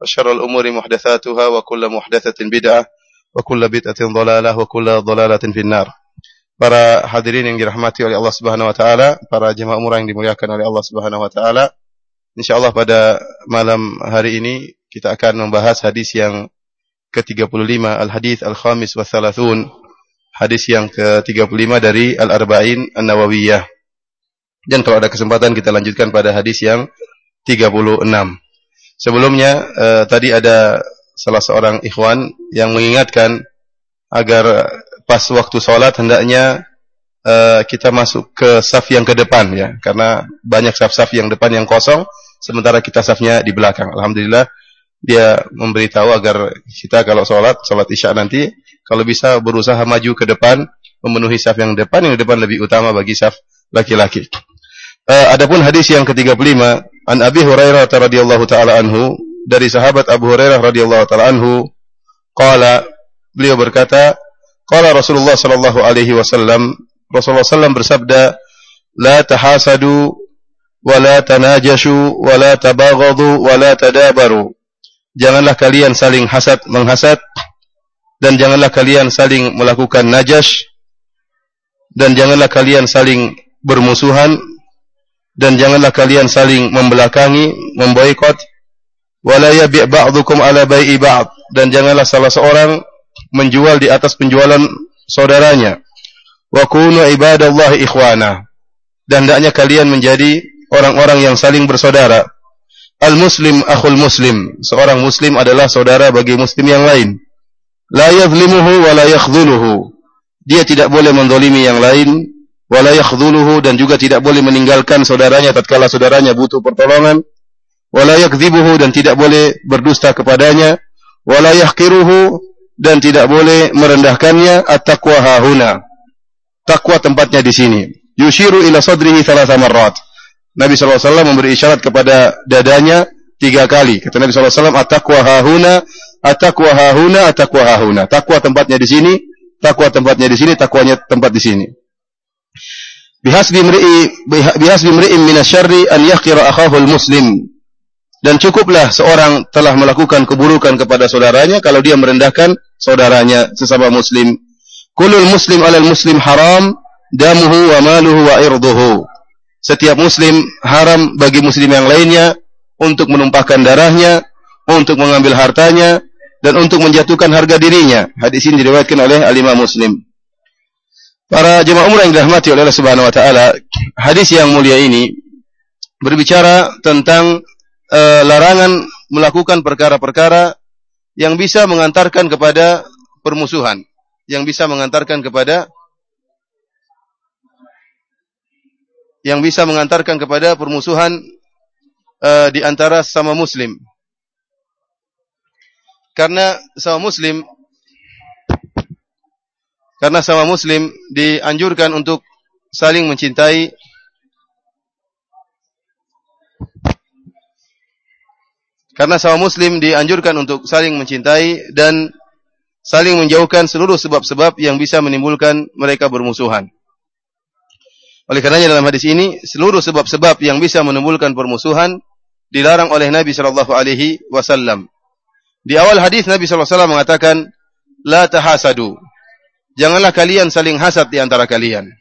وشر الأمور محدثاتها وكل محدثة بدعة وكل بدعة ضلالة وكل ضلالة في النار Para hadirin yang dirahmati oleh Allah Subhanahu wa taala, para jemaah umrah yang dimuliakan oleh Allah Subhanahu wa taala. Insyaallah pada malam hari ini kita akan membahas hadis yang ke-35, al-hadis al-khamis wa thalathun. Hadis yang ke-35 dari Al-Arba'in An-Nawawiyah. Dan kalau ada kesempatan kita lanjutkan pada hadis yang 36. Sebelumnya eh, tadi ada salah seorang ikhwan yang mengingatkan agar pas waktu sholat hendaknya uh, kita masuk ke saf yang ke depan ya. Karena banyak saf-saf yang depan yang kosong sementara kita safnya di belakang. Alhamdulillah dia memberitahu agar kita kalau sholat sholat isya nanti kalau bisa berusaha maju ke depan memenuhi saf yang depan. Yang depan lebih utama bagi saf laki-laki. Uh, adapun hadis yang ke-35 an Abi Hurairah radhiyallahu taala anhu dari sahabat Abu Hurairah radhiyallahu taala anhu qala beliau berkata qala Rasulullah sallallahu alaihi wasallam Rasulullah sallam bersabda la tahasadu wa la tanajashu wa la tabaghadu wa la tadabaru janganlah kalian saling hasad menghasad dan janganlah kalian saling melakukan najash dan janganlah kalian saling bermusuhan dan janganlah kalian saling membelakangi memboikot wala yabi' ba'dukum ala bai'i ba'd. Dan janganlah salah seorang menjual di atas penjualan saudaranya. Wa kunu ibadallahi ikhwana. Dan hendaknya kalian menjadi orang-orang yang saling bersaudara. Al muslim akhul muslim. Seorang muslim adalah saudara bagi muslim yang lain. La yadhlimuhu wa la dia tidak boleh mendolimi yang lain wala yakhdhuluhu dan juga tidak boleh meninggalkan saudaranya tatkala saudaranya butuh pertolongan. Wala yakdzibuhu dan tidak boleh berdusta kepadanya. Wala yahqiruhu dan tidak boleh merendahkannya. At-taqwa hahuna takwa tempatnya di sini. Yushiru ila sadrihi thalatha marrat. Nabi SAW memberi isyarat kepada dadanya tiga kali. Kata Nabi SAW at-taqwa hahuna at-taqwa hahuna at-taqwa hahuna takwa tempatnya di sini takwa tempatnya di sini takwanya tempat di sini bihasbi mri'i bihasbi mri'in minasyarri an yahqira akhahu muslim dan cukuplah seorang telah melakukan keburukan kepada saudaranya kalau dia merendahkan saudaranya sesama muslim. Kulul muslim alal muslim haram damuhu wa maluhu wa irduhu. Setiap muslim haram bagi muslim yang lainnya untuk menumpahkan darahnya untuk mengambil hartanya dan untuk menjatuhkan harga dirinya. Hadis ini diriwayatkan oleh al-Imam Muslim Para jemaah umrah yang dirahmati oleh Allah Subhanahu wa taala, hadis yang mulia ini berbicara tentang e, larangan melakukan perkara-perkara yang bisa mengantarkan kepada permusuhan, yang bisa mengantarkan kepada yang bisa mengantarkan kepada permusuhan e, di antara sama muslim. Karena sama muslim karena sama muslim dianjurkan untuk saling mencintai Karena sama muslim dianjurkan untuk saling mencintai dan saling menjauhkan seluruh sebab-sebab yang bisa menimbulkan mereka bermusuhan. Oleh karenanya dalam hadis ini seluruh sebab-sebab yang bisa menimbulkan permusuhan dilarang oleh Nabi sallallahu alaihi wasallam. Di awal hadis Nabi sallallahu alaihi wasallam mengatakan la tahasadu janganlah kalian saling hasad di antara kalian.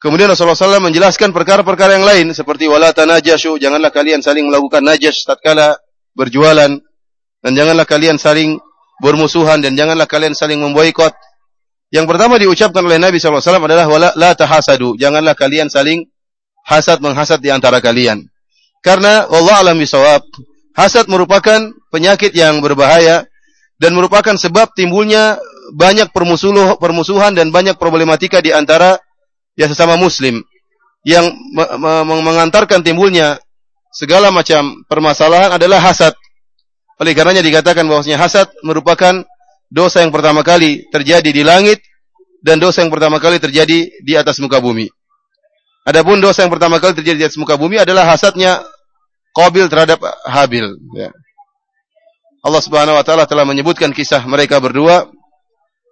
Kemudian Rasulullah SAW menjelaskan perkara-perkara yang lain seperti wala tanajashu, janganlah kalian saling melakukan najas tatkala berjualan dan janganlah kalian saling bermusuhan dan janganlah kalian saling memboikot. Yang pertama diucapkan oleh Nabi SAW adalah wala la tahasadu, janganlah kalian saling hasad menghasad di antara kalian. Karena Allah alam bisawab, hasad merupakan penyakit yang berbahaya dan merupakan sebab timbulnya banyak permusuh, permusuhan dan banyak problematika di antara ya sesama muslim yang me me mengantarkan timbulnya segala macam permasalahan adalah hasad. Oleh karenanya dikatakan bahwasanya hasad merupakan dosa yang pertama kali terjadi di langit dan dosa yang pertama kali terjadi di atas muka bumi. Adapun dosa yang pertama kali terjadi di atas muka bumi adalah hasadnya Qabil terhadap Habil. Ya. Allah Subhanahu Wa Taala telah menyebutkan kisah mereka berdua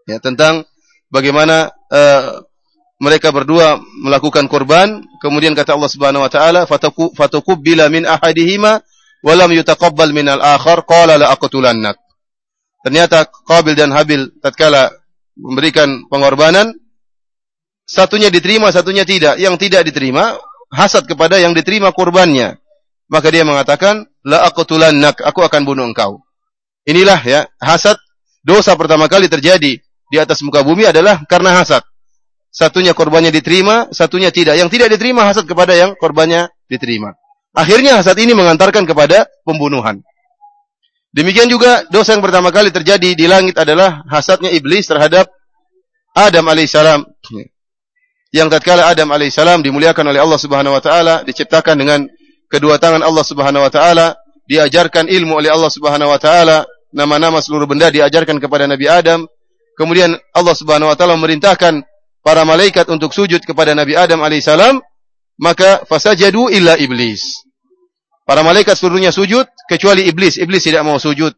ya, tentang bagaimana uh, mereka berdua melakukan korban. Kemudian kata Allah Subhanahu Wa Taala, "Fatukubbila min ahadihima, walam yutaqabbal min al-akhar, qala la aqtulannak." Ternyata Qabil dan Habil tatkala memberikan pengorbanan, satunya diterima, satunya tidak. Yang tidak diterima hasad kepada yang diterima kurbannya. Maka dia mengatakan, la aqtulannak, aku akan bunuh engkau. Inilah ya, hasad dosa pertama kali terjadi di atas muka bumi adalah karena hasad. Satunya korbannya diterima, satunya tidak. Yang tidak diterima hasad kepada yang korbannya diterima. Akhirnya hasad ini mengantarkan kepada pembunuhan. Demikian juga dosa yang pertama kali terjadi di langit adalah hasadnya iblis terhadap Adam alaihissalam. Yang tatkala Adam alaihissalam dimuliakan oleh Allah Subhanahu wa taala, diciptakan dengan kedua tangan Allah Subhanahu wa taala, diajarkan ilmu oleh Allah Subhanahu wa taala, nama-nama seluruh benda diajarkan kepada Nabi Adam. Kemudian Allah Subhanahu wa taala memerintahkan para malaikat untuk sujud kepada Nabi Adam alaihissalam, maka fasajadu illa iblis. Para malaikat seluruhnya sujud kecuali iblis. Iblis tidak mau sujud.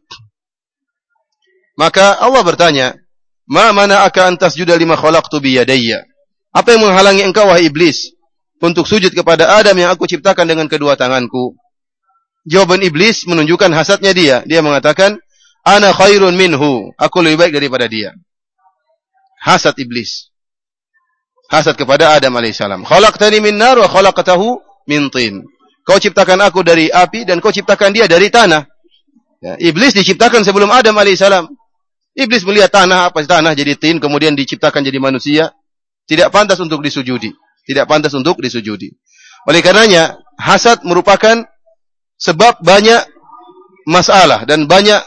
Maka Allah bertanya, "Ma mana akan tasjuda lima khalaqtu bi yadayya?" Apa yang menghalangi engkau wahai iblis untuk sujud kepada Adam yang aku ciptakan dengan kedua tanganku. Jawaban iblis menunjukkan hasadnya dia. Dia mengatakan, Ana khairun minhu. Aku lebih baik daripada dia. Hasad iblis. Hasad kepada Adam alaihissalam. Khalaqtani min nar wa khalaqtahu min tin. Kau ciptakan aku dari api dan kau ciptakan dia dari tanah. Ya, iblis diciptakan sebelum Adam alaihissalam. Iblis melihat tanah apa tanah jadi tin kemudian diciptakan jadi manusia. Tidak pantas untuk disujudi. Tidak pantas untuk disujudi. Oleh karenanya, hasad merupakan sebab banyak masalah dan banyak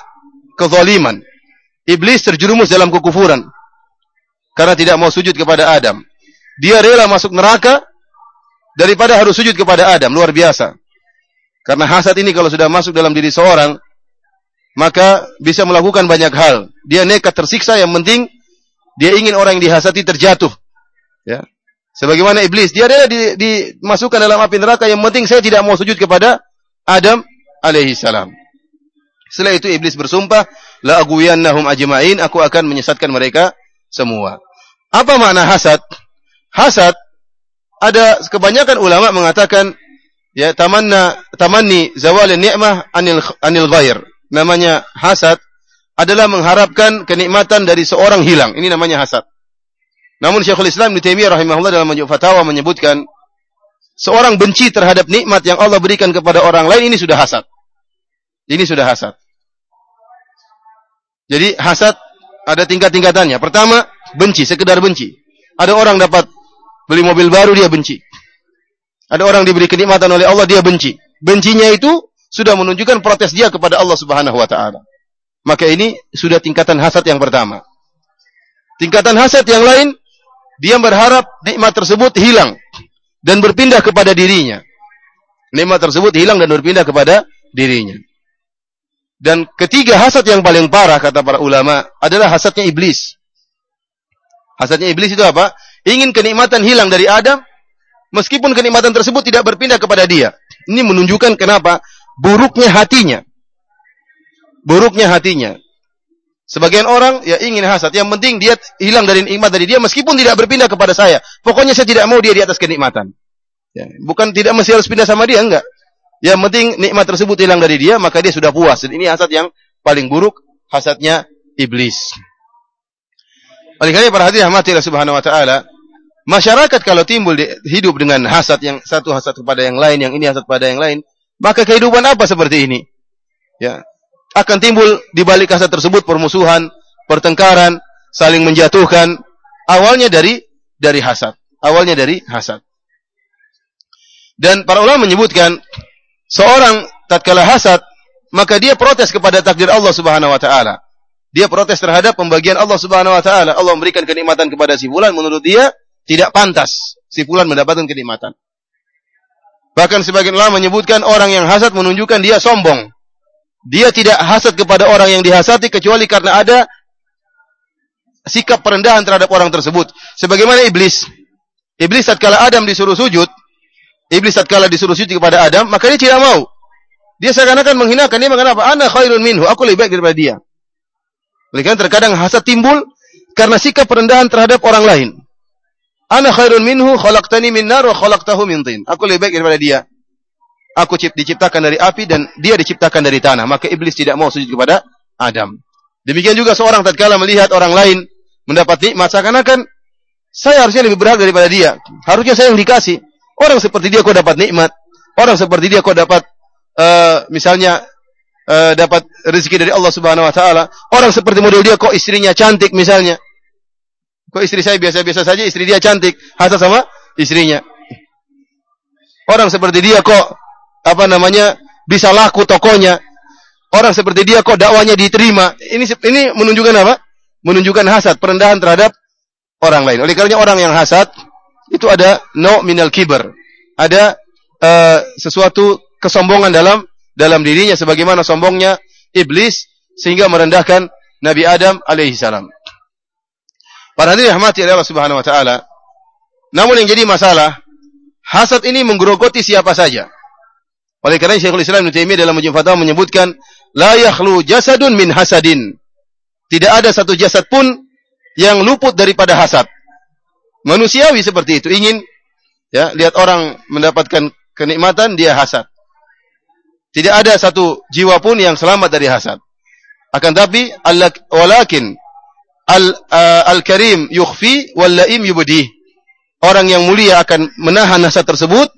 kezaliman. Iblis terjerumus dalam kekufuran karena tidak mau sujud kepada Adam. Dia rela masuk neraka daripada harus sujud kepada Adam. Luar biasa. Karena hasad ini kalau sudah masuk dalam diri seorang, maka bisa melakukan banyak hal. Dia nekat tersiksa, yang penting dia ingin orang yang dihasati terjatuh. Ya. Sebagaimana iblis, dia di, dimasukkan dalam api neraka yang penting saya tidak mau sujud kepada Adam alaihi salam. Setelah itu iblis bersumpah, la agwiyannahum ajma'in, aku akan menyesatkan mereka semua. Apa makna hasad? Hasad ada kebanyakan ulama mengatakan ya tamanna tamanni zawalin ni'mah anil anil ghair. Namanya hasad adalah mengharapkan kenikmatan dari seorang hilang. Ini namanya hasad. Namun Syekhul Islam Ibnu Taimiyah rahimahullah dalam Majmu' Fatawa menyebutkan seorang benci terhadap nikmat yang Allah berikan kepada orang lain ini sudah hasad. Ini sudah hasad. Jadi hasad ada tingkat-tingkatannya. Pertama, benci, sekedar benci. Ada orang dapat beli mobil baru dia benci. Ada orang diberi kenikmatan oleh Allah dia benci. Bencinya itu sudah menunjukkan protes dia kepada Allah Subhanahu wa taala. Maka ini sudah tingkatan hasad yang pertama. Tingkatan hasad yang lain dia berharap nikmat tersebut hilang dan berpindah kepada dirinya. Nikmat tersebut hilang dan berpindah kepada dirinya. Dan ketiga hasad yang paling parah kata para ulama adalah hasadnya iblis. Hasadnya iblis itu apa? Ingin kenikmatan hilang dari Adam meskipun kenikmatan tersebut tidak berpindah kepada dia. Ini menunjukkan kenapa buruknya hatinya. Buruknya hatinya. Sebagian orang ya ingin hasad, yang penting dia hilang dari nikmat dari dia meskipun tidak berpindah kepada saya. Pokoknya saya tidak mau dia di atas kenikmatan. Ya, bukan tidak mesti harus pindah sama dia, enggak. Yang penting nikmat tersebut hilang dari dia, maka dia sudah puas. Dan ini hasad yang paling buruk, hasadnya iblis. Oleh karena hadirin rahmati Allah Subhanahu wa taala, masyarakat kalau timbul di, hidup dengan hasad yang satu hasad kepada yang lain, yang ini hasad pada yang lain, maka kehidupan apa seperti ini? Ya, akan timbul di balik hasad tersebut permusuhan, pertengkaran, saling menjatuhkan. Awalnya dari dari hasad. Awalnya dari hasad. Dan para ulama menyebutkan seorang tatkala hasad maka dia protes kepada takdir Allah Subhanahu wa taala. Dia protes terhadap pembagian Allah Subhanahu wa taala. Allah memberikan kenikmatan kepada si fulan menurut dia tidak pantas si fulan mendapatkan kenikmatan. Bahkan sebagian ulama menyebutkan orang yang hasad menunjukkan dia sombong. Dia tidak hasad kepada orang yang dihasati kecuali karena ada sikap perendahan terhadap orang tersebut. Sebagaimana iblis. Iblis tatkala Adam disuruh sujud, iblis tatkala disuruh sujud kepada Adam, maka dia tidak mau. Dia seakan-akan menghinakan dia mengatakan apa? Ana khairun minhu, aku lebih baik daripada dia. Oleh karena terkadang hasad timbul karena sikap perendahan terhadap orang lain. Ana khairun minhu khalaqtani min nar wa khalaqtahu min tin. Aku lebih baik daripada dia. Aku diciptakan dari api dan dia diciptakan dari tanah. Maka iblis tidak mau sujud kepada Adam. Demikian juga seorang tatkala melihat orang lain mendapat nikmat seakan-akan saya harusnya lebih berhak daripada dia. Harusnya saya yang dikasih. Orang seperti dia kok dapat nikmat. Orang seperti dia kok dapat uh, misalnya uh, dapat rezeki dari Allah Subhanahu wa taala. Orang seperti model dia kok istrinya cantik misalnya. Kok istri saya biasa-biasa saja, istri dia cantik. Hasad sama istrinya. Orang seperti dia kok apa namanya bisa laku tokonya. Orang seperti dia kok dakwanya diterima. Ini ini menunjukkan apa? Menunjukkan hasad, perendahan terhadap orang lain. Oleh karena orang yang hasad itu ada no minal kiber. Ada uh, sesuatu kesombongan dalam dalam dirinya sebagaimana sombongnya iblis sehingga merendahkan Nabi Adam alaihi salam. Para hadirin rahmati Allah Subhanahu wa taala. Namun yang jadi masalah, hasad ini menggerogoti siapa saja. Oleh karena Syekhul Islam Ibnu Taimiyah dalam Mujib Fatwa menyebutkan, la yakhlu jasadun min hasadin. Tidak ada satu jasad pun yang luput daripada hasad. Manusiawi seperti itu, ingin ya, lihat orang mendapatkan kenikmatan dia hasad. Tidak ada satu jiwa pun yang selamat dari hasad. Akan tapi walakin al uh, al-karim yukhfi wal laim yubdi. Orang yang mulia akan menahan hasad tersebut.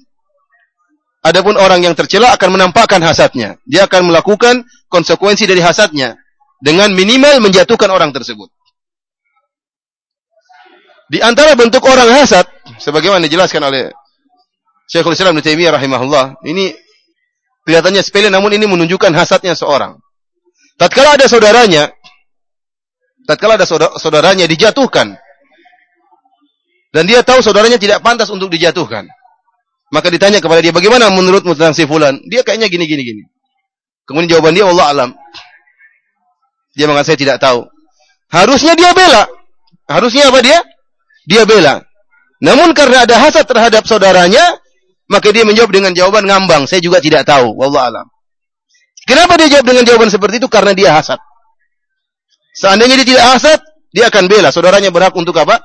Adapun orang yang tercela akan menampakkan hasadnya. Dia akan melakukan konsekuensi dari hasadnya dengan minimal menjatuhkan orang tersebut. Di antara bentuk orang hasad sebagaimana dijelaskan oleh Syekhul Islam Ibnu rahimahullah, ini kelihatannya sepele namun ini menunjukkan hasadnya seorang. Tatkala ada saudaranya tatkala ada saudaranya dijatuhkan dan dia tahu saudaranya tidak pantas untuk dijatuhkan. Maka ditanya kepada dia, bagaimana menurutmu tentang si fulan? Dia kayaknya gini gini gini. Kemudian jawaban dia Allah alam. Dia mengatakan saya tidak tahu. Harusnya dia bela. Harusnya apa dia? Dia bela. Namun karena ada hasad terhadap saudaranya, maka dia menjawab dengan jawaban ngambang. Saya juga tidak tahu. Wallah alam. Kenapa dia jawab dengan jawaban seperti itu? Karena dia hasad. Seandainya dia tidak hasad, dia akan bela. Saudaranya berhak untuk apa?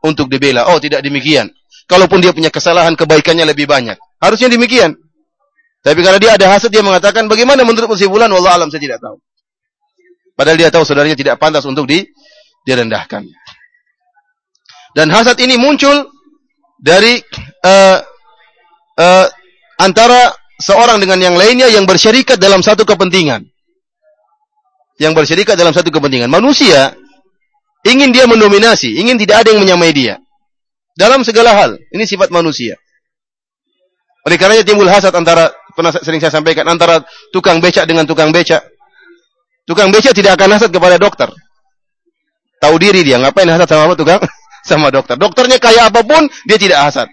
Untuk dibela. Oh, tidak demikian. Kalaupun dia punya kesalahan, kebaikannya lebih banyak. Harusnya demikian. Tapi karena dia ada hasad, dia mengatakan, bagaimana menurut kesimpulan? Wallah alam, saya tidak tahu. Padahal dia tahu saudaranya tidak pantas untuk di, direndahkan. Dan hasad ini muncul dari uh, uh, antara seorang dengan yang lainnya yang bersyarikat dalam satu kepentingan yang bersyarikat dalam satu kepentingan. Manusia ingin dia mendominasi, ingin tidak ada yang menyamai dia. Dalam segala hal, ini sifat manusia. Oleh karenanya timbul hasad antara pernah sering saya sampaikan antara tukang becak dengan tukang becak. Tukang becak tidak akan hasad kepada dokter. Tahu diri dia, ngapain hasad sama apa tukang? sama dokter. Dokternya kaya apa pun, dia tidak hasad.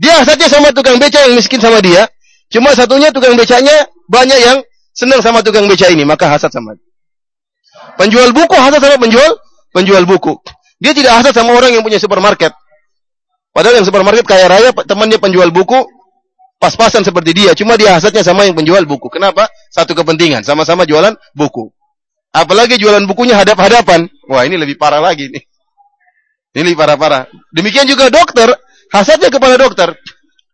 Dia hasadnya sama tukang becak yang miskin sama dia. Cuma satunya tukang becaknya banyak yang senang sama tukang becak ini, maka hasad sama dia. Penjual buku hasad sama penjual penjual buku. Dia tidak hasad sama orang yang punya supermarket. Padahal yang supermarket kaya raya temannya penjual buku pas-pasan seperti dia. Cuma dia hasadnya sama yang penjual buku. Kenapa? Satu kepentingan. Sama-sama jualan buku. Apalagi jualan bukunya hadap-hadapan. Wah ini lebih parah lagi nih. Ini parah-parah. Demikian juga dokter. Hasadnya kepada dokter.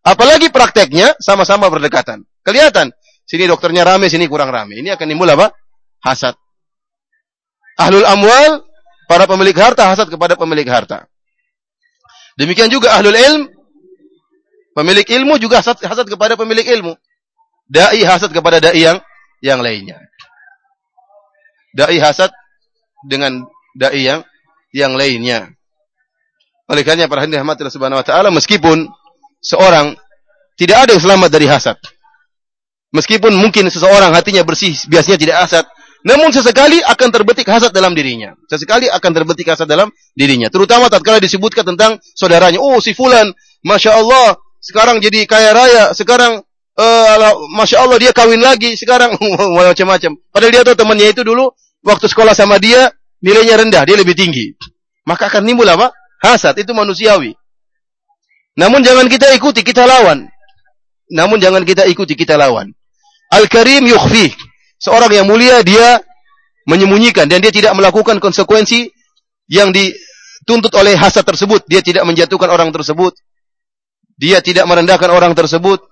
Apalagi prakteknya sama-sama berdekatan. Kelihatan. Sini dokternya rame, sini kurang rame. Ini akan timbul apa? Hasad. Ahlul amwal, para pemilik harta hasad kepada pemilik harta. Demikian juga ahlul ilm, pemilik ilmu juga hasad, hasad kepada pemilik ilmu. Dai hasad kepada dai yang yang lainnya. Dai hasad dengan dai yang yang lainnya. Oleh karena para hadirin rahmatillah subhanahu wa taala meskipun seorang tidak ada yang selamat dari hasad. Meskipun mungkin seseorang hatinya bersih, biasanya tidak hasad, namun sesekali akan terbetik hasad dalam dirinya. Sesekali akan terbetik hasad dalam dirinya. Terutama tatkala disebutkan tentang saudaranya. Oh si fulan, Masya Allah, sekarang jadi kaya raya, sekarang uh, masya Allah dia kawin lagi sekarang macam-macam. Padahal dia tahu temannya itu dulu waktu sekolah sama dia nilainya rendah, dia lebih tinggi. Maka akan timbul apa? Hasad itu manusiawi. Namun jangan kita ikuti, kita lawan. Namun jangan kita ikuti, kita lawan. Al-Karim yukhfi. Seorang yang mulia dia menyembunyikan dan dia tidak melakukan konsekuensi yang dituntut oleh hasad tersebut. Dia tidak menjatuhkan orang tersebut. Dia tidak merendahkan orang tersebut.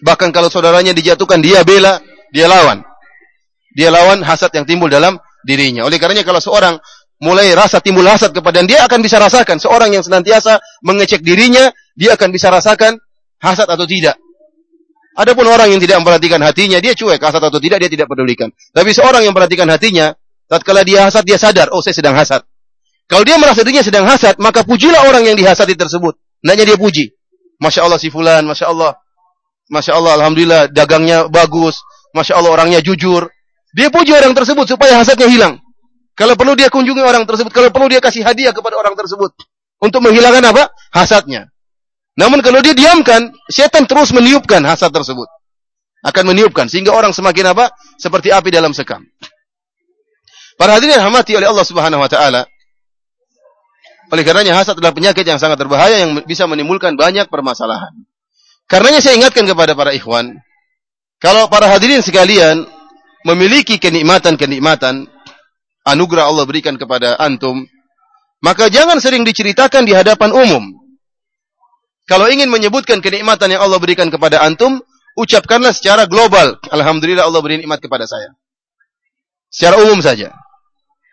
Bahkan kalau saudaranya dijatuhkan, dia bela, dia lawan. Dia lawan hasad yang timbul dalam dirinya. Oleh karenanya kalau seorang mulai rasa timbul hasad kepada dia akan bisa rasakan. Seorang yang senantiasa mengecek dirinya, dia akan bisa rasakan hasad atau tidak. Adapun orang yang tidak memperhatikan hatinya, dia cuek, hasad atau tidak, dia tidak pedulikan. Tapi seorang yang memperhatikan hatinya, tatkala dia hasad, dia sadar, oh saya sedang hasad. Kalau dia merasa dirinya sedang hasad, maka pujilah orang yang dihasati tersebut. Nanya dia puji. Masya Allah si fulan, Masya Allah Masya Allah, Alhamdulillah, dagangnya bagus. Masya Allah, orangnya jujur. Dia puji orang tersebut supaya hasadnya hilang. Kalau perlu dia kunjungi orang tersebut. Kalau perlu dia kasih hadiah kepada orang tersebut. Untuk menghilangkan apa? Hasadnya. Namun kalau dia diamkan, setan terus meniupkan hasad tersebut. Akan meniupkan. Sehingga orang semakin apa? Seperti api dalam sekam. Para hadirin yang hamati oleh Allah subhanahu wa ta'ala. Oleh karenanya hasad adalah penyakit yang sangat berbahaya yang bisa menimbulkan banyak permasalahan. Karenanya saya ingatkan kepada para ikhwan, kalau para hadirin sekalian memiliki kenikmatan-kenikmatan anugerah Allah berikan kepada antum, maka jangan sering diceritakan di hadapan umum. Kalau ingin menyebutkan kenikmatan yang Allah berikan kepada antum, ucapkanlah secara global. Alhamdulillah Allah beri nikmat kepada saya. Secara umum saja.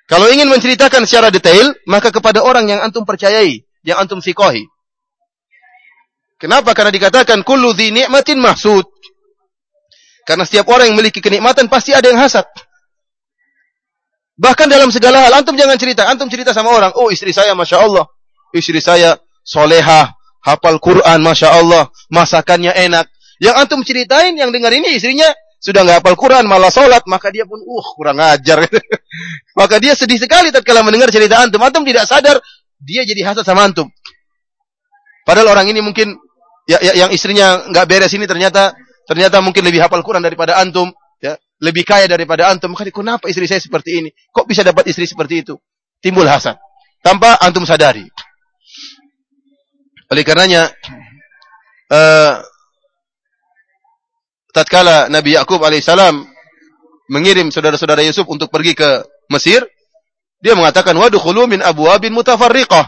Kalau ingin menceritakan secara detail, maka kepada orang yang antum percayai, yang antum fikohi. Kenapa? Karena dikatakan kullu dhi ni'matin mahsud. Karena setiap orang yang memiliki kenikmatan pasti ada yang hasad. Bahkan dalam segala hal, antum jangan cerita. Antum cerita sama orang, oh istri saya Masya Allah. Istri saya soleha, hafal Quran Masya Allah. Masakannya enak. Yang antum ceritain, yang dengar ini istrinya sudah nggak hafal Quran, malah sholat. Maka dia pun, uh kurang ajar. maka dia sedih sekali tatkala mendengar cerita antum. Antum tidak sadar, dia jadi hasad sama antum. Padahal orang ini mungkin ya, ya yang istrinya nggak beres ini ternyata ternyata mungkin lebih hafal Quran daripada antum, lebih kaya daripada antum. Maka kenapa istri saya seperti ini? Kok bisa dapat istri seperti itu? Timbul hasad tanpa antum sadari. Oleh karenanya uh, tatkala Nabi Yakub alaihissalam mengirim saudara-saudara Yusuf untuk pergi ke Mesir, dia mengatakan wadukhulu min abwabin mutafarriqah.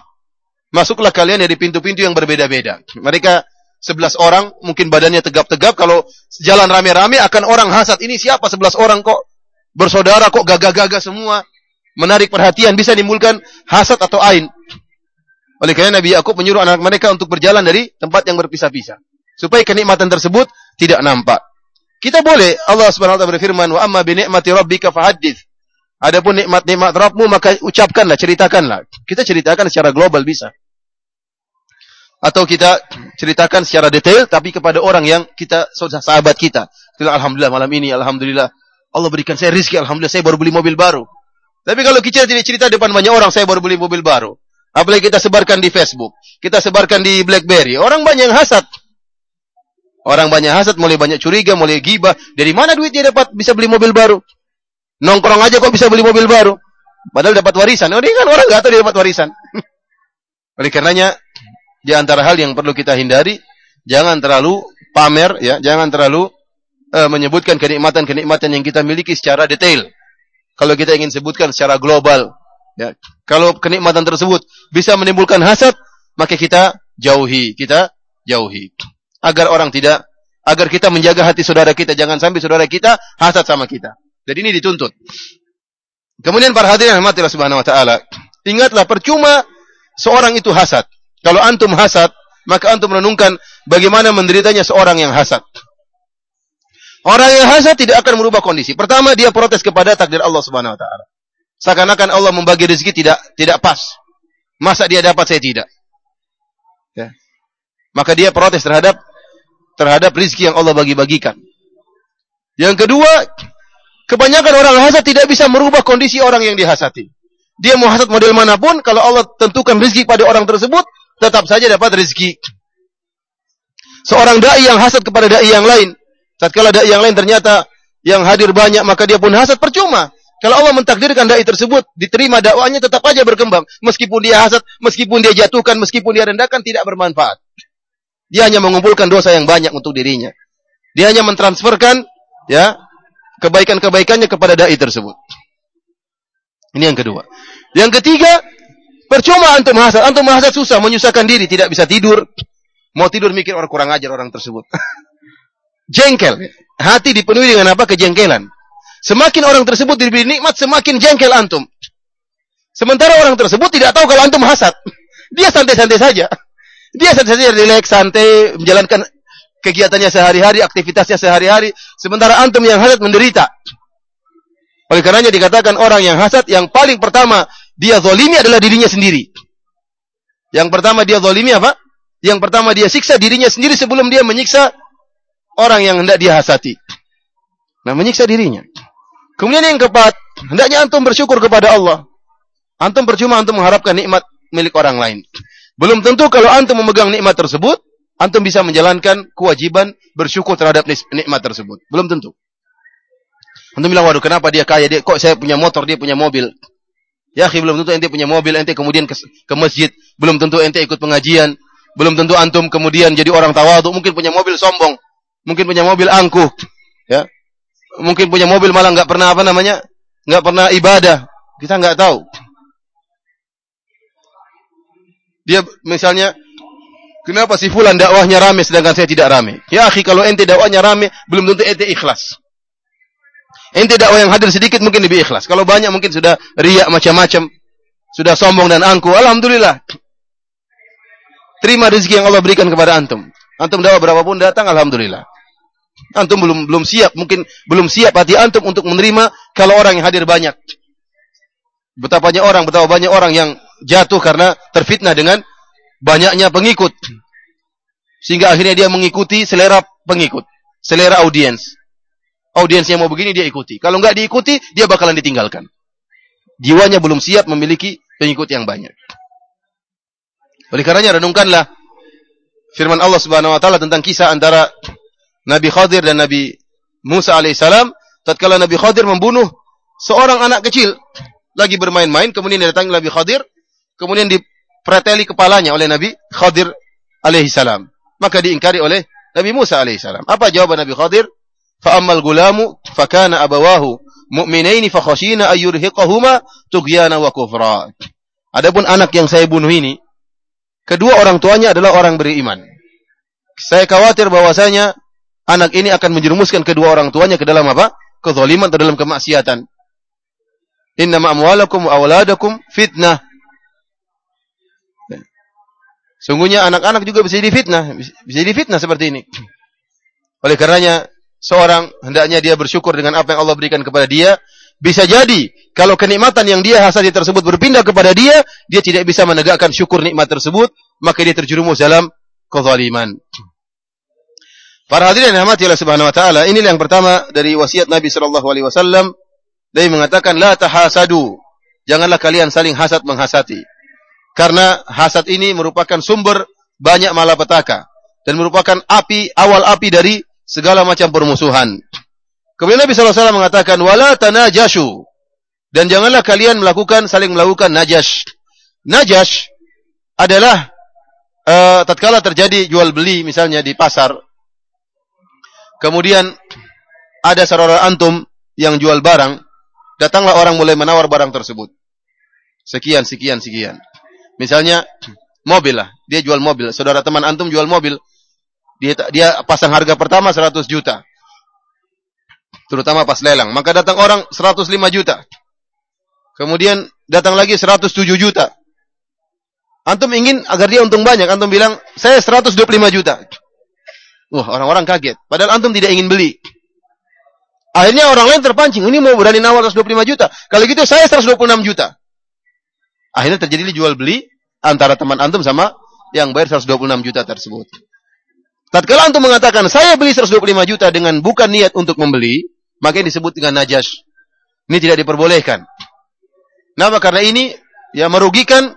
Masuklah kalian dari pintu-pintu yang berbeda-beda. Mereka sebelas orang, mungkin badannya tegap-tegap, kalau jalan rame-rame akan orang hasad. Ini siapa sebelas orang kok bersaudara kok gagah-gagah semua. Menarik perhatian, bisa nimbulkan hasad atau ain. Oleh karena Nabi Yakub menyuruh anak mereka untuk berjalan dari tempat yang berpisah-pisah. Supaya kenikmatan tersebut tidak nampak. Kita boleh, Allah SWT berfirman, Wa amma binikmati rabbika fahadith. Adapun nikmat-nikmat Rabbmu maka ucapkanlah, ceritakanlah. Kita ceritakan secara global bisa atau kita ceritakan secara detail tapi kepada orang yang kita sahabat kita. Alhamdulillah malam ini alhamdulillah Allah berikan saya rezeki alhamdulillah saya baru beli mobil baru. Tapi kalau kita tidak cerita depan banyak orang saya baru beli mobil baru. Apalagi kita sebarkan di Facebook, kita sebarkan di BlackBerry, orang banyak yang hasad. Orang banyak hasad, mulai banyak curiga, mulai gibah. Dari mana duit dia dapat bisa beli mobil baru? Nongkrong aja kok bisa beli mobil baru? Padahal dapat warisan. Oh, ini kan orang nggak tahu dia dapat warisan. Oleh karenanya di antara hal yang perlu kita hindari, jangan terlalu pamer ya, jangan terlalu uh, menyebutkan kenikmatan-kenikmatan yang kita miliki secara detail. Kalau kita ingin sebutkan secara global, ya. Kalau kenikmatan tersebut bisa menimbulkan hasad, maka kita jauhi, kita jauhi. Agar orang tidak agar kita menjaga hati saudara kita, jangan sampai saudara kita hasad sama kita. Jadi ini dituntut. Kemudian para hadirin rahmatillah subhanahu wa taala, ingatlah percuma seorang itu hasad. Kalau antum hasad, maka antum renungkan bagaimana menderitanya seorang yang hasad. Orang yang hasad tidak akan merubah kondisi. Pertama dia protes kepada takdir Allah Subhanahu wa taala. Seakan-akan Allah membagi rezeki tidak tidak pas. Masa dia dapat saya tidak? Ya. Maka dia protes terhadap terhadap rezeki yang Allah bagi-bagikan. Yang kedua, kebanyakan orang hasad tidak bisa merubah kondisi orang yang dihasati. Dia mau hasad model mana pun, kalau Allah tentukan rezeki pada orang tersebut, tetap saja dapat rezeki. Seorang dai yang hasad kepada dai yang lain. Tatkala dai yang lain ternyata yang hadir banyak, maka dia pun hasad percuma. Kalau Allah mentakdirkan dai tersebut diterima dakwanya tetap aja berkembang, meskipun dia hasad, meskipun dia jatuhkan, meskipun dia rendahkan tidak bermanfaat. Dia hanya mengumpulkan dosa yang banyak untuk dirinya. Dia hanya mentransferkan ya kebaikan-kebaikannya kepada dai tersebut. Ini yang kedua. Yang ketiga, percuma antum hasad. Antum hasad susah, menyusahkan diri, tidak bisa tidur. Mau tidur mikir orang kurang ajar orang tersebut. Jengkel. Hati dipenuhi dengan apa? Kejengkelan. Semakin orang tersebut diberi nikmat, semakin jengkel antum. Sementara orang tersebut tidak tahu kalau antum hasad. Dia santai-santai saja. Dia santai-santai, rileks, santai, menjalankan kegiatannya sehari-hari, aktivitasnya sehari-hari. Sementara antum yang hasad menderita. Oleh karenanya dikatakan orang yang hasad, yang paling pertama dia zolimi adalah dirinya sendiri. Yang pertama dia zolimi apa? Yang pertama dia siksa dirinya sendiri sebelum dia menyiksa orang yang hendak dia hasati. Nah, menyiksa dirinya. Kemudian yang keempat, hendaknya antum bersyukur kepada Allah. Antum percuma antum mengharapkan nikmat milik orang lain. Belum tentu kalau antum memegang nikmat tersebut, antum bisa menjalankan kewajiban bersyukur terhadap nikmat tersebut. Belum tentu. Antum bilang, waduh kenapa dia kaya, dia kok saya punya motor, dia punya mobil. Ya, belum tentu ente punya mobil, ente kemudian ke, ke masjid. Belum tentu ente ikut pengajian. Belum tentu antum kemudian jadi orang tawadhu, mungkin punya mobil sombong. Mungkin punya mobil angkuh. Ya, mungkin punya mobil malah nggak pernah apa namanya, nggak pernah ibadah. Kita nggak tahu. Dia misalnya, kenapa si fulan dakwahnya rame sedangkan saya tidak rame? Ya akhi, kalau ente dakwahnya rame, belum tentu ente ikhlas. Ente dakwah yang hadir sedikit mungkin lebih ikhlas. Kalau banyak mungkin sudah riak macam-macam, sudah sombong dan angkuh. Alhamdulillah. Terima rezeki yang Allah berikan kepada antum. Antum dakwah berapapun datang, alhamdulillah. Antum belum belum siap, mungkin belum siap hati antum untuk menerima kalau orang yang hadir banyak. Betapa banyak orang, betapa banyak orang yang jatuh karena terfitnah dengan banyaknya pengikut. Sehingga akhirnya dia mengikuti selera pengikut, selera audiens. Audiens yang mau begini dia ikuti. Kalau nggak diikuti, dia bakalan ditinggalkan. Jiwanya belum siap memiliki pengikut yang banyak. Oleh karenanya renungkanlah firman Allah Subhanahu wa taala tentang kisah antara Nabi Khadir dan Nabi Musa alaihissalam tatkala Nabi Khadir membunuh seorang anak kecil lagi bermain-main kemudian datang Nabi Khadir kemudian dipreteli kepalanya oleh Nabi Khadir alaihissalam maka diingkari oleh Nabi Musa alaihissalam apa jawaban Nabi Khadir fa ammal gulamu fakana abawahu mu'minaini fa khashina ayyurhiqahuma tughyana wa kufra adapun anak yang saya bunuh ini kedua orang tuanya adalah orang beriman saya khawatir bahwasanya anak ini akan menjerumuskan kedua orang tuanya ke dalam apa? Kezaliman atau dalam kemaksiatan. Inna amwalakum wa fitnah. Sungguhnya anak-anak juga bisa jadi fitnah, bisa jadi fitnah seperti ini. Oleh karenanya seorang hendaknya dia bersyukur dengan apa yang Allah berikan kepada dia. Bisa jadi kalau kenikmatan yang dia hasadi tersebut berpindah kepada dia, dia tidak bisa menegakkan syukur nikmat tersebut, maka dia terjerumus dalam kezaliman. Para hadirin yang rahmati Allah Subhanahu wa taala, inilah yang pertama dari wasiat Nabi sallallahu alaihi wasallam dari mengatakan la tahasadu. Janganlah kalian saling hasad menghasati. Karena hasad ini merupakan sumber banyak malapetaka dan merupakan api awal api dari segala macam permusuhan. Kemudian Nabi wasallam mengatakan wala tanajashu. Dan janganlah kalian melakukan saling melakukan najash. Najash adalah uh, tatkala terjadi jual beli misalnya di pasar Kemudian ada saudara antum yang jual barang, datanglah orang mulai menawar barang tersebut. Sekian, sekian, sekian. Misalnya mobil lah, dia jual mobil. Saudara teman antum jual mobil, dia dia pasang harga pertama 100 juta. Terutama pas lelang. Maka datang orang 105 juta. Kemudian datang lagi 107 juta. Antum ingin agar dia untung banyak, antum bilang, saya 125 juta. Wah, orang-orang kaget. Padahal antum tidak ingin beli. Akhirnya orang lain terpancing. Ini mau berani nawar 125 juta. Kalau gitu saya 126 juta. Akhirnya terjadi jual beli antara teman antum sama yang bayar 126 juta tersebut. Tatkala antum mengatakan saya beli 125 juta dengan bukan niat untuk membeli, maka disebut dengan najas. Ini tidak diperbolehkan. Kenapa? Karena ini ya merugikan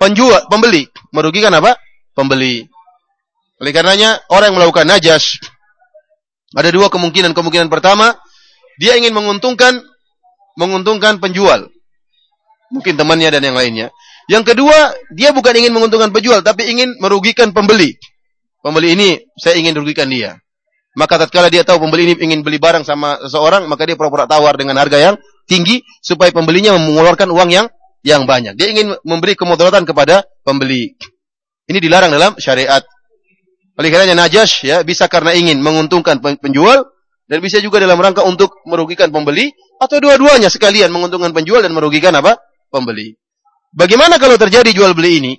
penjual, pembeli. Merugikan apa? Pembeli. Oleh karenanya orang yang melakukan najas ada dua kemungkinan. Kemungkinan pertama, dia ingin menguntungkan menguntungkan penjual. Mungkin temannya dan yang lainnya. Yang kedua, dia bukan ingin menguntungkan penjual, tapi ingin merugikan pembeli. Pembeli ini saya ingin merugikan dia. Maka tatkala dia tahu pembeli ini ingin beli barang sama seseorang, maka dia pura-pura tawar dengan harga yang tinggi supaya pembelinya mengeluarkan uang yang yang banyak. Dia ingin memberi kemudaratan kepada pembeli. Ini dilarang dalam syariat. Oleh karenanya najas ya bisa karena ingin menguntungkan penjual dan bisa juga dalam rangka untuk merugikan pembeli atau dua-duanya sekalian menguntungkan penjual dan merugikan apa? pembeli. Bagaimana kalau terjadi jual beli ini?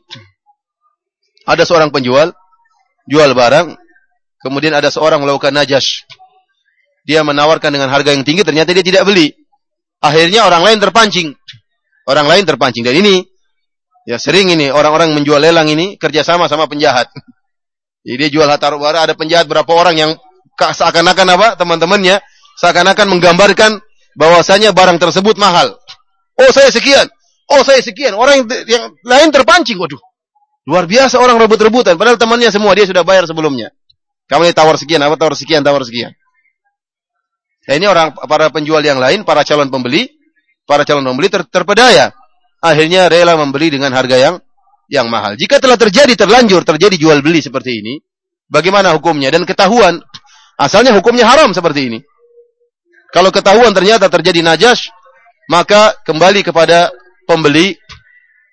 Ada seorang penjual jual barang, kemudian ada seorang melakukan najas. Dia menawarkan dengan harga yang tinggi, ternyata dia tidak beli. Akhirnya orang lain terpancing. Orang lain terpancing. Dan ini, ya sering ini, orang-orang menjual lelang ini kerjasama sama penjahat. Jadi dia jual barang, ada penjahat berapa orang yang seakan-akan apa teman-temannya seakan-akan menggambarkan bahwasanya barang tersebut mahal. Oh saya sekian, oh saya sekian. Orang yang lain terpancing, waduh. Luar biasa orang rebut-rebutan. Padahal temannya semua dia sudah bayar sebelumnya. Kamu ini tawar sekian, apa tawar sekian, tawar sekian. Nah ini orang para penjual yang lain, para calon pembeli, para calon pembeli ter, terpedaya. Akhirnya rela membeli dengan harga yang yang mahal. Jika telah terjadi terlanjur terjadi jual beli seperti ini, bagaimana hukumnya dan ketahuan asalnya hukumnya haram seperti ini. Kalau ketahuan ternyata terjadi najas, maka kembali kepada pembeli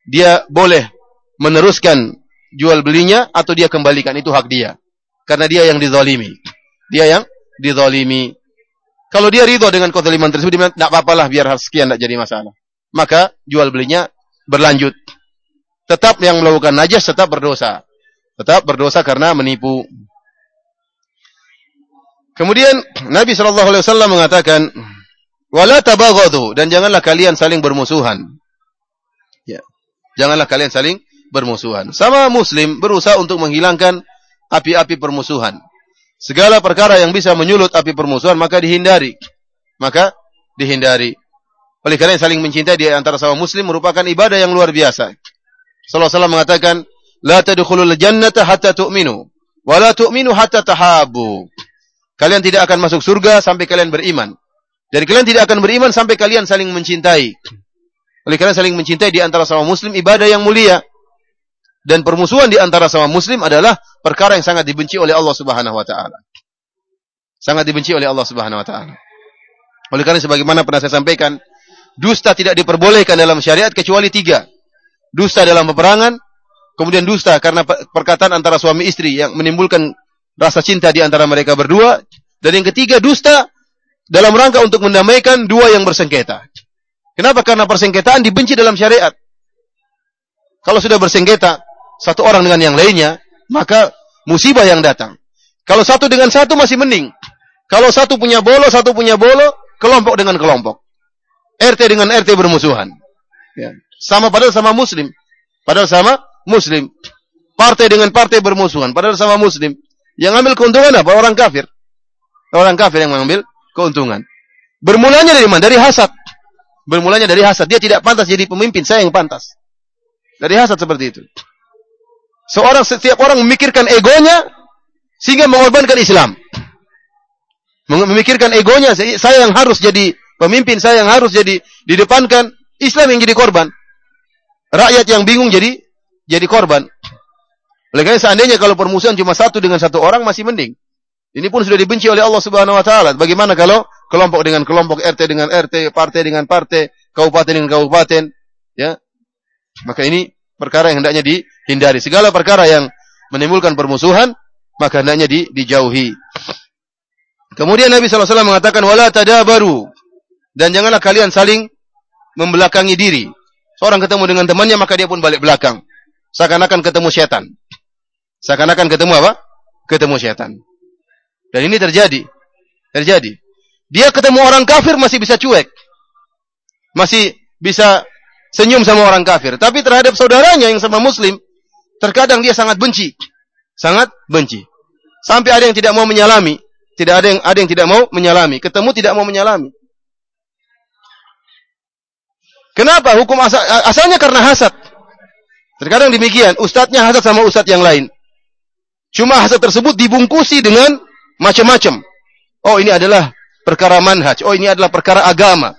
dia boleh meneruskan jual belinya atau dia kembalikan itu hak dia. Karena dia yang dizalimi. Dia yang dizalimi. Kalau dia ridho dengan kezaliman tersebut, dia tidak apa-apalah biar sekian tidak jadi masalah. Maka jual belinya berlanjut tetap yang melakukan najas tetap berdosa. Tetap berdosa karena menipu. Kemudian Nabi Shallallahu Alaihi Wasallam mengatakan, wala tabaghadu dan janganlah kalian saling bermusuhan. Ya, janganlah kalian saling bermusuhan. Sama Muslim berusaha untuk menghilangkan api-api permusuhan. Segala perkara yang bisa menyulut api permusuhan maka dihindari. Maka dihindari. Oleh karena saling mencintai di antara sama Muslim merupakan ibadah yang luar biasa. Sallallahu alaihi mengatakan, "La tadkhulul jannata hatta tu'minu, wa la tu'minu hatta tahabu." Kalian tidak akan masuk surga sampai kalian beriman. Dan kalian tidak akan beriman sampai kalian saling mencintai. Oleh karena saling mencintai di antara sama muslim ibadah yang mulia. Dan permusuhan di antara sama muslim adalah perkara yang sangat dibenci oleh Allah Subhanahu wa taala. Sangat dibenci oleh Allah Subhanahu wa taala. Oleh karena sebagaimana pernah saya sampaikan, dusta tidak diperbolehkan dalam syariat kecuali tiga dusta dalam peperangan, kemudian dusta karena perkataan antara suami istri yang menimbulkan rasa cinta di antara mereka berdua, dan yang ketiga dusta dalam rangka untuk mendamaikan dua yang bersengketa. Kenapa? Karena persengketaan dibenci dalam syariat. Kalau sudah bersengketa satu orang dengan yang lainnya, maka musibah yang datang. Kalau satu dengan satu masih mending. Kalau satu punya bolo, satu punya bolo, kelompok dengan kelompok. RT dengan RT bermusuhan. Ya. Sama padahal sama muslim. Padahal sama muslim. Partai dengan partai bermusuhan. Padahal sama muslim. Yang ambil keuntungan apa? Orang kafir. Orang kafir yang mengambil keuntungan. Bermulanya dari mana? Dari hasad. Bermulanya dari hasad. Dia tidak pantas jadi pemimpin. Saya yang pantas. Dari hasad seperti itu. Seorang setiap orang memikirkan egonya sehingga mengorbankan Islam. Memikirkan egonya, saya yang harus jadi pemimpin, saya yang harus jadi didepankan, Islam yang jadi korban. Rakyat yang bingung jadi jadi korban. Oleh karena seandainya kalau permusuhan cuma satu dengan satu orang masih mending. Ini pun sudah dibenci oleh Allah Subhanahu wa taala. Bagaimana kalau kelompok dengan kelompok, RT dengan RT, partai dengan partai, kabupaten dengan kabupaten, ya? Maka ini perkara yang hendaknya dihindari. Segala perkara yang menimbulkan permusuhan, maka hendaknya di, dijauhi. Kemudian Nabi SAW mengatakan, wala tadabaru. Dan janganlah kalian saling membelakangi diri. Seorang ketemu dengan temannya maka dia pun balik belakang. Seakan-akan ketemu setan. Seakan-akan ketemu apa? Ketemu setan. Dan ini terjadi. Terjadi. Dia ketemu orang kafir masih bisa cuek. Masih bisa senyum sama orang kafir. Tapi terhadap saudaranya yang sama muslim, terkadang dia sangat benci. Sangat benci. Sampai ada yang tidak mau menyalami. Tidak ada yang ada yang tidak mau menyalami. Ketemu tidak mau menyalami. Kenapa? Hukum asal, asalnya karena hasad. Terkadang demikian, ustadznya hasad sama ustadz yang lain. Cuma hasad tersebut dibungkusi dengan macam-macam. Oh, ini adalah perkara manhaj. Oh, ini adalah perkara agama.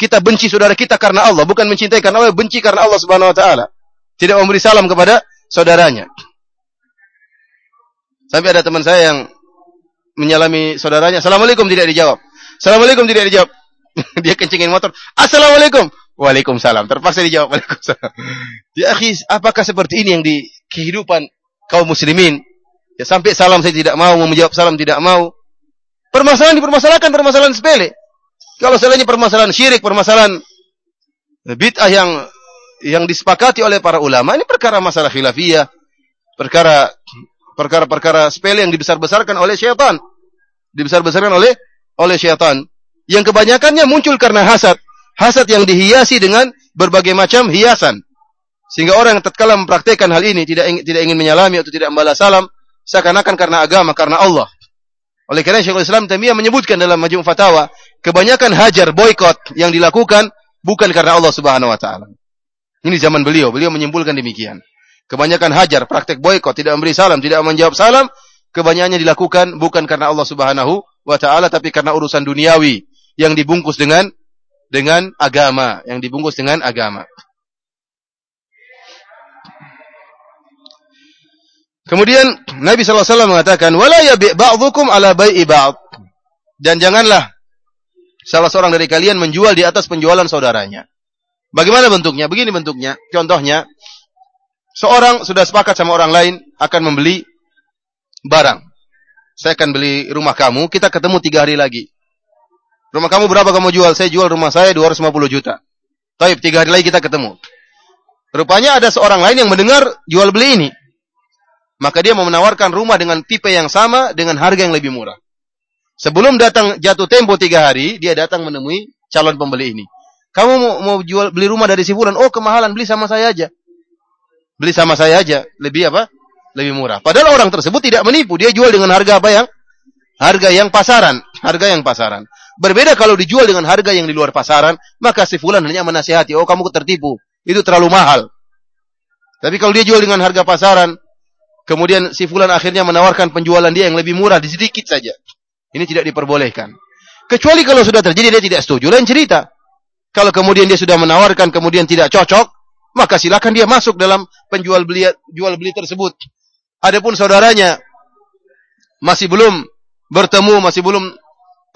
Kita benci saudara kita karena Allah, bukan mencintai karena Allah, benci karena Allah Subhanahu wa taala. Tidak memberi salam kepada saudaranya. Sampai ada teman saya yang menyalami saudaranya, "Assalamualaikum" tidak dijawab. "Assalamualaikum" tidak dijawab. Dia kencingin motor, "Assalamualaikum." Waalaikumsalam. Terpaksa dijawab Waalaikumsalam. Ya akhi, apakah seperti ini yang di kehidupan kaum muslimin? Ya sampai salam saya tidak mau, menjawab salam tidak mau. Permasalahan dipermasalahkan, permasalahan sepele. Kalau selainnya permasalahan syirik, permasalahan bid'ah yang yang disepakati oleh para ulama, ini perkara masalah khilafiyah, perkara perkara-perkara sepele yang dibesar-besarkan oleh syaitan. Dibesar-besarkan oleh oleh syaitan. Yang kebanyakannya muncul karena hasad. Hasad yang dihiasi dengan berbagai macam hiasan. Sehingga orang yang tatkala mempraktekkan hal ini tidak ingin, tidak ingin menyalami atau tidak membalas salam, seakan-akan karena agama, karena Allah. Oleh karena Syekhul Islam Taimiyah menyebutkan dalam Majmu' Fatawa, kebanyakan hajar boykot yang dilakukan bukan karena Allah Subhanahu wa taala. Ini zaman beliau, beliau menyimpulkan demikian. Kebanyakan hajar, praktek boykot, tidak memberi salam, tidak menjawab salam, kebanyakannya dilakukan bukan karena Allah Subhanahu wa taala tapi karena urusan duniawi yang dibungkus dengan dengan agama, yang dibungkus dengan agama. Kemudian Nabi SAW mengatakan, "Wala yabi' ba'dhukum ala bai'i ba'd." Dan janganlah salah seorang dari kalian menjual di atas penjualan saudaranya. Bagaimana bentuknya? Begini bentuknya. Contohnya, seorang sudah sepakat sama orang lain akan membeli barang. Saya akan beli rumah kamu, kita ketemu tiga hari lagi. Rumah kamu berapa kamu jual? Saya jual rumah saya 250 juta. Tapi tiga hari lagi kita ketemu. Rupanya ada seorang lain yang mendengar jual beli ini maka dia mau menawarkan rumah dengan tipe yang sama dengan harga yang lebih murah. Sebelum datang jatuh tempo tiga hari, dia datang menemui calon pembeli ini. Kamu mau, mau jual beli rumah dari si Fulan? Oh kemahalan, beli sama saya aja. Beli sama saya aja, lebih apa? Lebih murah. Padahal orang tersebut tidak menipu, dia jual dengan harga apa yang? Harga yang pasaran, harga yang pasaran. Berbeda kalau dijual dengan harga yang di luar pasaran, maka si Fulan hanya menasihati, oh kamu tertipu, itu terlalu mahal. Tapi kalau dia jual dengan harga pasaran, Kemudian si fulan akhirnya menawarkan penjualan dia yang lebih murah di sedikit saja. Ini tidak diperbolehkan. Kecuali kalau sudah terjadi dia tidak setuju. Lain cerita. Kalau kemudian dia sudah menawarkan kemudian tidak cocok, maka silakan dia masuk dalam penjual beli jual beli tersebut. Adapun saudaranya masih belum bertemu, masih belum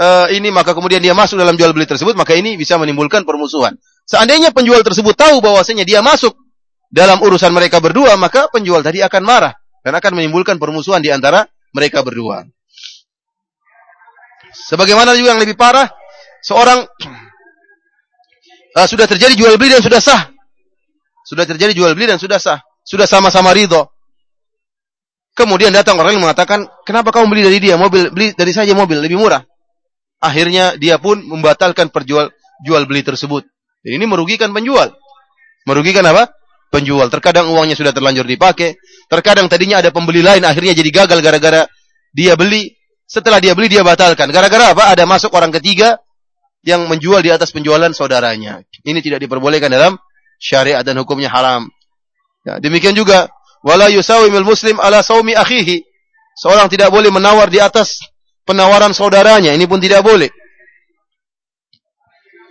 uh, ini maka kemudian dia masuk dalam jual beli tersebut, maka ini bisa menimbulkan permusuhan. Seandainya penjual tersebut tahu bahwasanya dia masuk dalam urusan mereka berdua, maka penjual tadi akan marah dan akan menimbulkan permusuhan di antara mereka berdua. Sebagaimana juga yang lebih parah, seorang uh, sudah terjadi jual beli dan sudah sah. Sudah terjadi jual beli dan sudah sah. Sudah sama-sama ridho. Kemudian datang orang yang mengatakan, kenapa kamu beli dari dia? Mobil beli dari saja mobil lebih murah. Akhirnya dia pun membatalkan perjual jual beli tersebut. Dan ini merugikan penjual. Merugikan apa? penjual. Terkadang uangnya sudah terlanjur dipakai. Terkadang tadinya ada pembeli lain akhirnya jadi gagal gara-gara dia beli. Setelah dia beli dia batalkan. Gara-gara apa? Ada masuk orang ketiga yang menjual di atas penjualan saudaranya. Ini tidak diperbolehkan dalam syariat dan hukumnya haram. Ya, demikian juga wala yusawimul muslim ala saumi akhihi. Seorang tidak boleh menawar di atas penawaran saudaranya. Ini pun tidak boleh.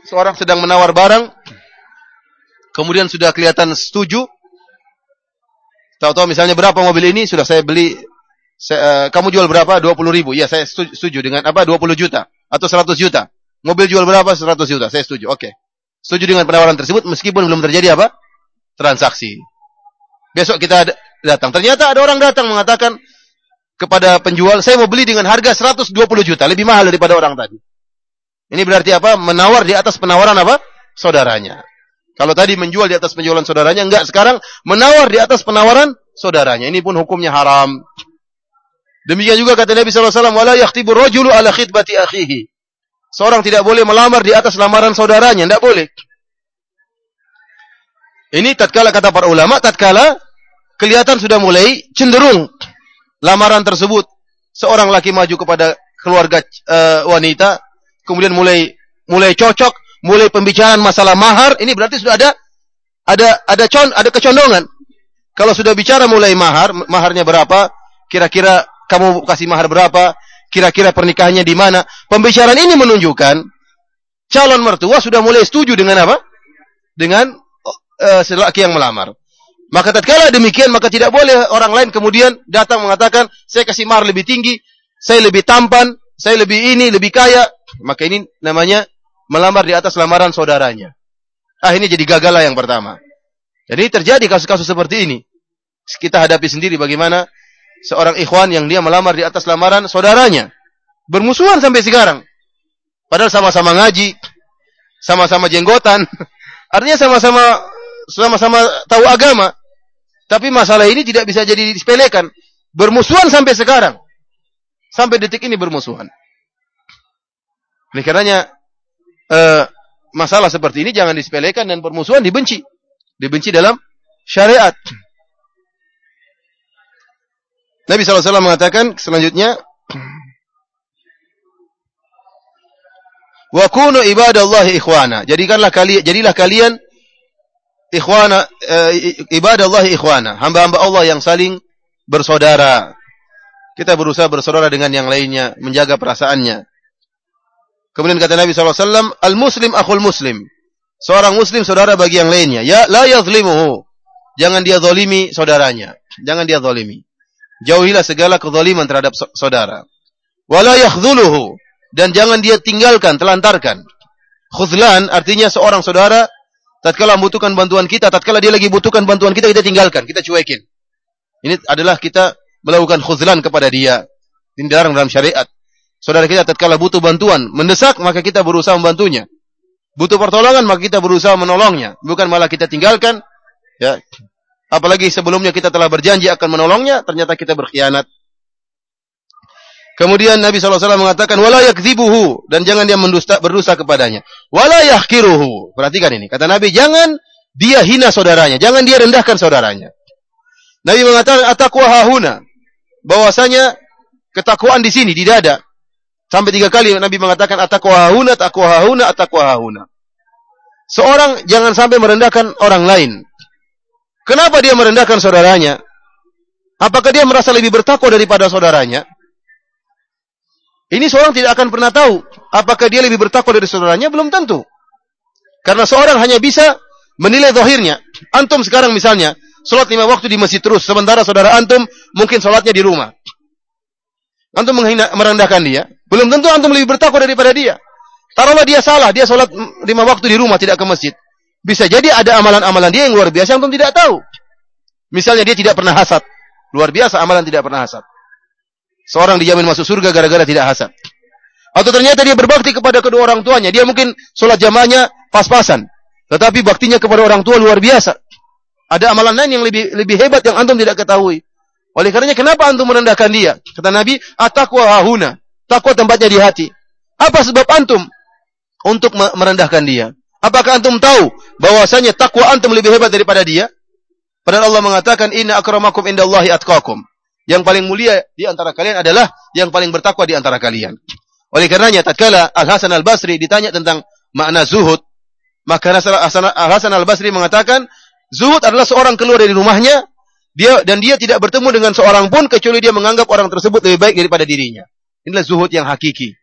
Seorang sedang menawar barang, kemudian sudah kelihatan setuju, tahu-tahu misalnya berapa mobil ini sudah saya beli, saya, uh, kamu jual berapa? 20 ribu. Ya saya setuju, setuju dengan apa? 20 juta atau 100 juta. Mobil jual berapa? 100 juta. Saya setuju. Oke. Okay. Setuju dengan penawaran tersebut meskipun belum terjadi apa? Transaksi. Besok kita datang. Ternyata ada orang datang mengatakan kepada penjual, saya mau beli dengan harga 120 juta, lebih mahal daripada orang tadi. Ini berarti apa? Menawar di atas penawaran apa? Saudaranya. Kalau tadi menjual di atas penjualan saudaranya, enggak. Sekarang menawar di atas penawaran saudaranya. Ini pun hukumnya haram. Demikian juga kata Nabi SAW, Wala yakhtibu rojulu ala khidbati akhihi. Seorang tidak boleh melamar di atas lamaran saudaranya. Tidak boleh. Ini tatkala kata para ulama, tatkala kelihatan sudah mulai cenderung lamaran tersebut. Seorang laki maju kepada keluarga uh, wanita, kemudian mulai mulai cocok, mulai pembicaraan masalah mahar, ini berarti sudah ada ada ada con ada kecondongan. Kalau sudah bicara mulai mahar, maharnya berapa? kira-kira kamu kasih mahar berapa, kira-kira pernikahannya di mana. Pembicaraan ini menunjukkan calon mertua sudah mulai setuju dengan apa? Dengan uh, lelaki yang melamar. Maka tatkala demikian maka tidak boleh orang lain kemudian datang mengatakan saya kasih mahar lebih tinggi, saya lebih tampan, saya lebih ini, lebih kaya. Maka ini namanya melamar di atas lamaran saudaranya. Ah ini jadi gagal yang pertama. Jadi terjadi kasus-kasus seperti ini. Kita hadapi sendiri bagaimana seorang ikhwan yang dia melamar di atas lamaran saudaranya. Bermusuhan sampai sekarang. Padahal sama-sama ngaji, sama-sama jenggotan. Artinya sama-sama sama-sama tahu agama. Tapi masalah ini tidak bisa jadi disepelekan. Bermusuhan sampai sekarang. Sampai detik ini bermusuhan. Oleh karenanya eh, masalah seperti ini jangan disepelekan dan permusuhan dibenci. Dibenci dalam syariat. Nabi SAW mengatakan selanjutnya, Wa kunu ibadallahi ikhwana. Jadikanlah kalian jadilah kalian ikhwana e, ibadallahi ikhwana, hamba-hamba Allah yang saling bersaudara. Kita berusaha bersaudara dengan yang lainnya, menjaga perasaannya. Kemudian kata Nabi SAW, Al-Muslim akhul Muslim. Seorang Muslim saudara bagi yang lainnya. Ya, la yazlimuhu. Jangan dia zalimi saudaranya. Jangan dia zalimi. Jauhilah segala kezaliman terhadap saudara. Wala yakhdhuluhu dan jangan dia tinggalkan, telantarkan. Khudlan artinya seorang saudara tatkala membutuhkan bantuan kita, tatkala dia lagi butuhkan bantuan kita, kita tinggalkan, kita cuekin. Ini adalah kita melakukan khudlan kepada dia. Ini dilarang dalam syariat. Saudara kita tatkala butuh bantuan, mendesak maka kita berusaha membantunya. Butuh pertolongan maka kita berusaha menolongnya, bukan malah kita tinggalkan. Ya, Apalagi sebelumnya kita telah berjanji akan menolongnya, ternyata kita berkhianat. Kemudian Nabi SAW mengatakan, wala yakzibuhu. Dan jangan dia mendusta, berdusta kepadanya. Wala yahkiruhu. Perhatikan ini. Kata Nabi, jangan dia hina saudaranya. Jangan dia rendahkan saudaranya. Nabi mengatakan, atakwa hahuna. Bahwasanya ketakwaan di sini, di dada. Sampai tiga kali Nabi mengatakan, atakwa hahuna, atakwa hahuna, atakwa hahuna. Seorang jangan sampai merendahkan orang lain. Kenapa dia merendahkan saudaranya? Apakah dia merasa lebih bertakwa daripada saudaranya? Ini seorang tidak akan pernah tahu apakah dia lebih bertakwa dari saudaranya, belum tentu. Karena seorang hanya bisa menilai zahirnya. Antum sekarang misalnya, sholat lima waktu di masjid terus, sementara saudara antum mungkin sholatnya di rumah. Antum menghina, merendahkan dia, belum tentu antum lebih bertakwa daripada dia. Taruhlah dia salah, dia sholat lima waktu di rumah, tidak ke masjid. Bisa jadi ada amalan-amalan dia yang luar biasa yang tidak tahu. Misalnya dia tidak pernah hasad. Luar biasa amalan tidak pernah hasad. Seorang dijamin masuk surga gara-gara tidak hasad. Atau ternyata dia berbakti kepada kedua orang tuanya. Dia mungkin sholat jamaahnya pas-pasan. Tetapi baktinya kepada orang tua luar biasa. Ada amalan lain yang lebih lebih hebat yang antum tidak ketahui. Oleh karenanya kenapa antum merendahkan dia? Kata Nabi, atakwa hahuna. Takwa tempatnya di hati. Apa sebab antum untuk merendahkan dia? Apakah antum tahu bahwasanya takwa antum lebih hebat daripada dia? Padahal Allah mengatakan inna akramakum indallahi atqakum. Yang paling mulia di antara kalian adalah yang paling bertakwa di antara kalian. Oleh karenanya tatkala Al Hasan Al Basri ditanya tentang makna zuhud, maka Al Hasan Al Basri mengatakan zuhud adalah seorang keluar dari rumahnya dia dan dia tidak bertemu dengan seorang pun kecuali dia menganggap orang tersebut lebih baik daripada dirinya. Inilah zuhud yang hakiki.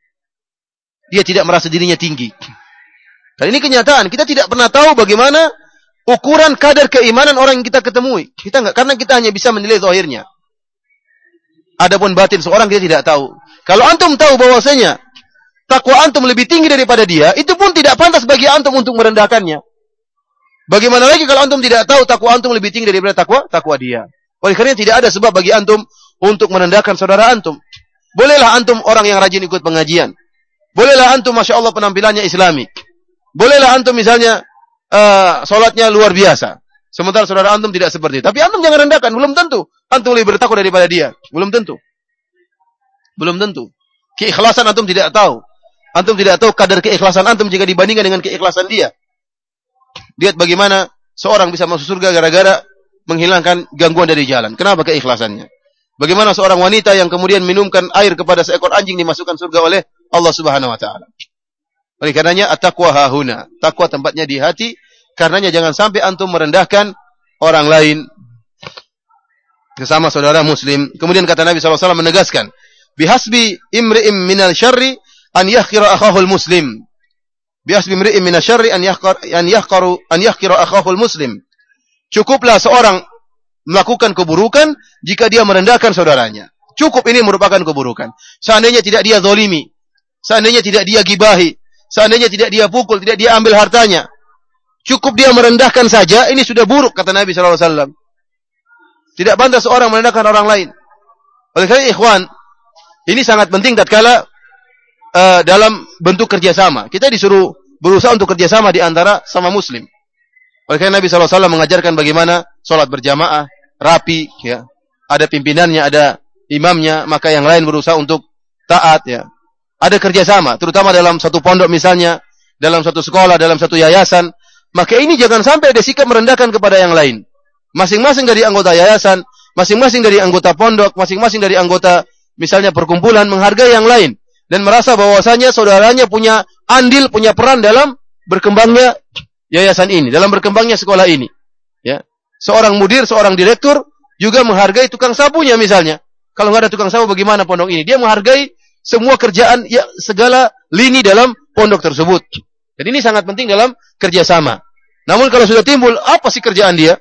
Dia tidak merasa dirinya tinggi. Dan ini kenyataan. Kita tidak pernah tahu bagaimana ukuran kadar keimanan orang yang kita ketemui. Kita enggak karena kita hanya bisa menilai zahirnya. Adapun batin seorang kita tidak tahu. Kalau antum tahu bahwasanya takwa antum lebih tinggi daripada dia, itu pun tidak pantas bagi antum untuk merendahkannya. Bagaimana lagi kalau antum tidak tahu takwa antum lebih tinggi daripada takwa takwa dia? Oleh karena tidak ada sebab bagi antum untuk merendahkan saudara antum. Bolehlah antum orang yang rajin ikut pengajian. Bolehlah antum masya Allah penampilannya Islamik. Bolehlah antum misalnya uh, sholatnya luar biasa. Sementara saudara antum tidak seperti itu. Tapi antum jangan rendahkan, belum tentu. Antum lebih bertakwa daripada dia. Belum tentu. Belum tentu. Keikhlasan antum tidak tahu. Antum tidak tahu kadar keikhlasan antum jika dibandingkan dengan keikhlasan dia. Lihat bagaimana seorang bisa masuk surga gara-gara menghilangkan gangguan dari jalan. Kenapa keikhlasannya? Bagaimana seorang wanita yang kemudian minumkan air kepada seekor anjing dimasukkan surga oleh Allah Subhanahu wa taala. Oleh karenanya at-taqwa hahuna. Takwa tempatnya di hati. Karenanya jangan sampai antum merendahkan orang lain. sesama saudara muslim. Kemudian kata Nabi SAW menegaskan, bihasbi imri'im minal syarri an yahkira akhahul muslim. Bihasbi imri'im minal syarri an yahkar an yahkaru an yahkira akhahul muslim. Cukuplah seorang melakukan keburukan jika dia merendahkan saudaranya. Cukup ini merupakan keburukan. Seandainya tidak dia zolimi, seandainya tidak dia gibahi, seandainya tidak dia pukul, tidak dia ambil hartanya, cukup dia merendahkan saja, ini sudah buruk kata Nabi SAW. Tidak pantas seorang merendahkan orang lain. Oleh karena ikhwan, ini sangat penting tatkala uh, dalam bentuk kerjasama. Kita disuruh berusaha untuk kerjasama di antara sama muslim. Oleh karena Nabi SAW mengajarkan bagaimana sholat berjamaah, rapi, ya. Ada pimpinannya, ada imamnya, maka yang lain berusaha untuk taat ya. Ada kerjasama, terutama dalam satu pondok misalnya, dalam satu sekolah, dalam satu yayasan, maka ini jangan sampai ada sikap merendahkan kepada yang lain. Masing-masing dari anggota yayasan, masing-masing dari anggota pondok, masing-masing dari anggota misalnya perkumpulan menghargai yang lain dan merasa bahwasanya saudaranya punya andil, punya peran dalam berkembangnya yayasan ini, dalam berkembangnya sekolah ini. Ya. Seorang mudir, seorang direktur juga menghargai tukang sapunya misalnya. Kalau nggak ada tukang sapu bagaimana pondok ini? Dia menghargai semua kerjaan ya segala lini dalam pondok tersebut. Jadi ini sangat penting dalam kerjasama. Namun kalau sudah timbul apa sih kerjaan dia?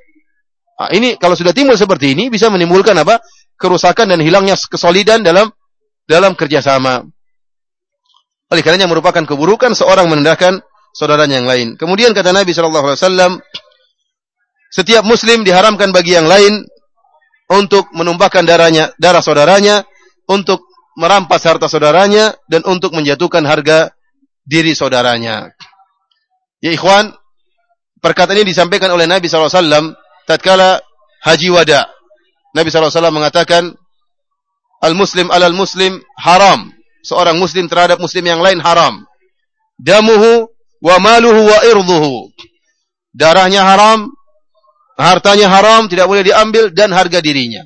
Nah, ini kalau sudah timbul seperti ini bisa menimbulkan apa? Kerusakan dan hilangnya kesolidan dalam dalam kerjasama. Oleh karenanya merupakan keburukan seorang menendahkan saudaranya yang lain. Kemudian kata Nabi Shallallahu Alaihi Wasallam, setiap Muslim diharamkan bagi yang lain untuk menumpahkan darahnya, darah saudaranya, untuk merampas harta saudaranya, dan untuk menjatuhkan harga diri saudaranya. Ya ikhwan, perkataan ini disampaikan oleh Nabi SAW tatkala haji wada. Nabi SAW mengatakan, Al-Muslim alal Muslim haram. Seorang Muslim terhadap Muslim yang lain haram. Damuhu wa maluhu wa irduhu. Darahnya haram, Hartanya haram, tidak boleh diambil dan harga dirinya.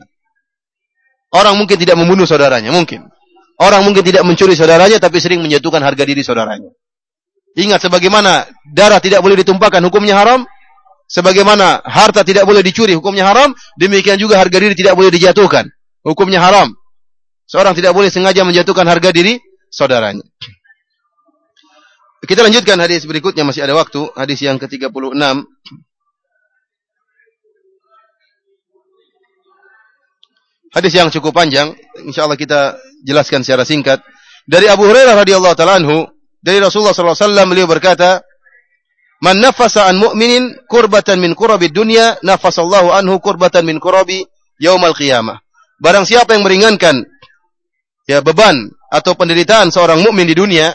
Orang mungkin tidak membunuh saudaranya, mungkin. Orang mungkin tidak mencuri saudaranya tapi sering menjatuhkan harga diri saudaranya. Ingat sebagaimana darah tidak boleh ditumpahkan hukumnya haram, sebagaimana harta tidak boleh dicuri hukumnya haram, demikian juga harga diri tidak boleh dijatuhkan. Hukumnya haram. Seorang tidak boleh sengaja menjatuhkan harga diri saudaranya. Kita lanjutkan hadis berikutnya masih ada waktu, hadis yang ke-36. Hadis yang cukup panjang, insyaallah kita jelaskan secara singkat. Dari Abu Hurairah radhiyallahu taala anhu, dari Rasulullah sallallahu alaihi wasallam beliau berkata, "Man nafasa an mu'minin kurbatan min kurabi dunya, nafasallahu anhu kurbatan min kurabi yaumal qiyamah." Barang siapa yang meringankan ya beban atau penderitaan seorang mukmin di dunia,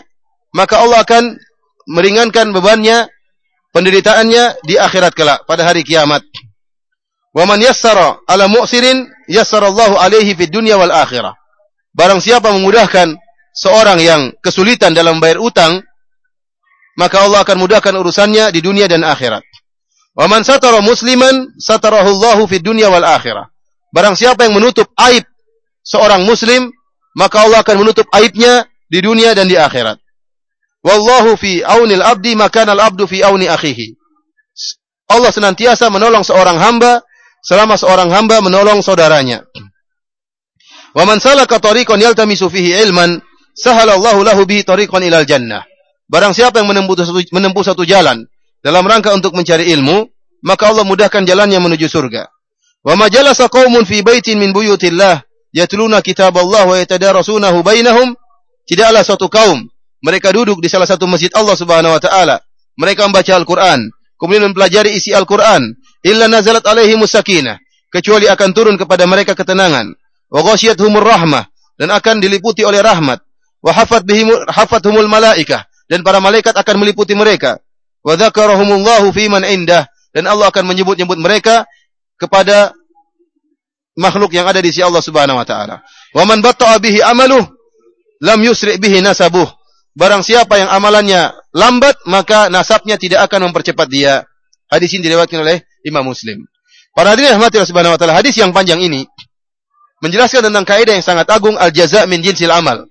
maka Allah akan meringankan bebannya, penderitaannya di akhirat kelak pada hari kiamat. Wa man yassara ala mu'sirin yassarallahu alaihi fid dunya wal akhirah. Barang siapa memudahkan seorang yang kesulitan dalam bayar utang, maka Allah akan mudahkan urusannya di dunia dan akhirat. Wa man satara musliman satarahu Allahu fid dunya wal akhirah. Barang siapa yang menutup aib seorang muslim, maka Allah akan menutup aibnya di dunia dan di akhirat. Wallahu fi aunil abdi makana al abdu fi auni akhihi. Allah senantiasa menolong seorang hamba selama seorang hamba menolong saudaranya. Wa man salaka tariqan yaltamisu fihi ilman, sahalallahu lahu bihi tariqan ilal jannah. Barang siapa yang menempuh satu, menempuh satu jalan dalam rangka untuk mencari ilmu, maka Allah mudahkan jalannya menuju surga. Wa ma qaumun fi baitin min buyutillah yatluna kitaballah wa yatadarasunahu bainahum, tidaklah suatu kaum mereka duduk di salah satu masjid Allah Subhanahu wa taala, mereka membaca Al-Qur'an, kemudian mempelajari isi Al-Qur'an, illa nazalat alaihi musakinah kecuali akan turun kepada mereka ketenangan wa ghasyiyatuhumur rahmah dan akan diliputi oleh rahmat wa hafat bihim hafathumul malaikah dan para malaikat akan meliputi mereka wa dzakarahumullahu fi man indah dan Allah akan menyebut-nyebut mereka kepada makhluk yang ada di sisi Allah Subhanahu wa taala. Wa man batta'a bihi amaluh lam yusri bihi nasabuh. Barang siapa yang amalannya lambat, maka nasabnya tidak akan mempercepat dia. Hadis ini diriwayatkan oleh Imam Muslim. Para hadirin rahmati subhanahu wa taala, hadis yang panjang ini menjelaskan tentang kaidah yang sangat agung al-jaza min jinsil amal.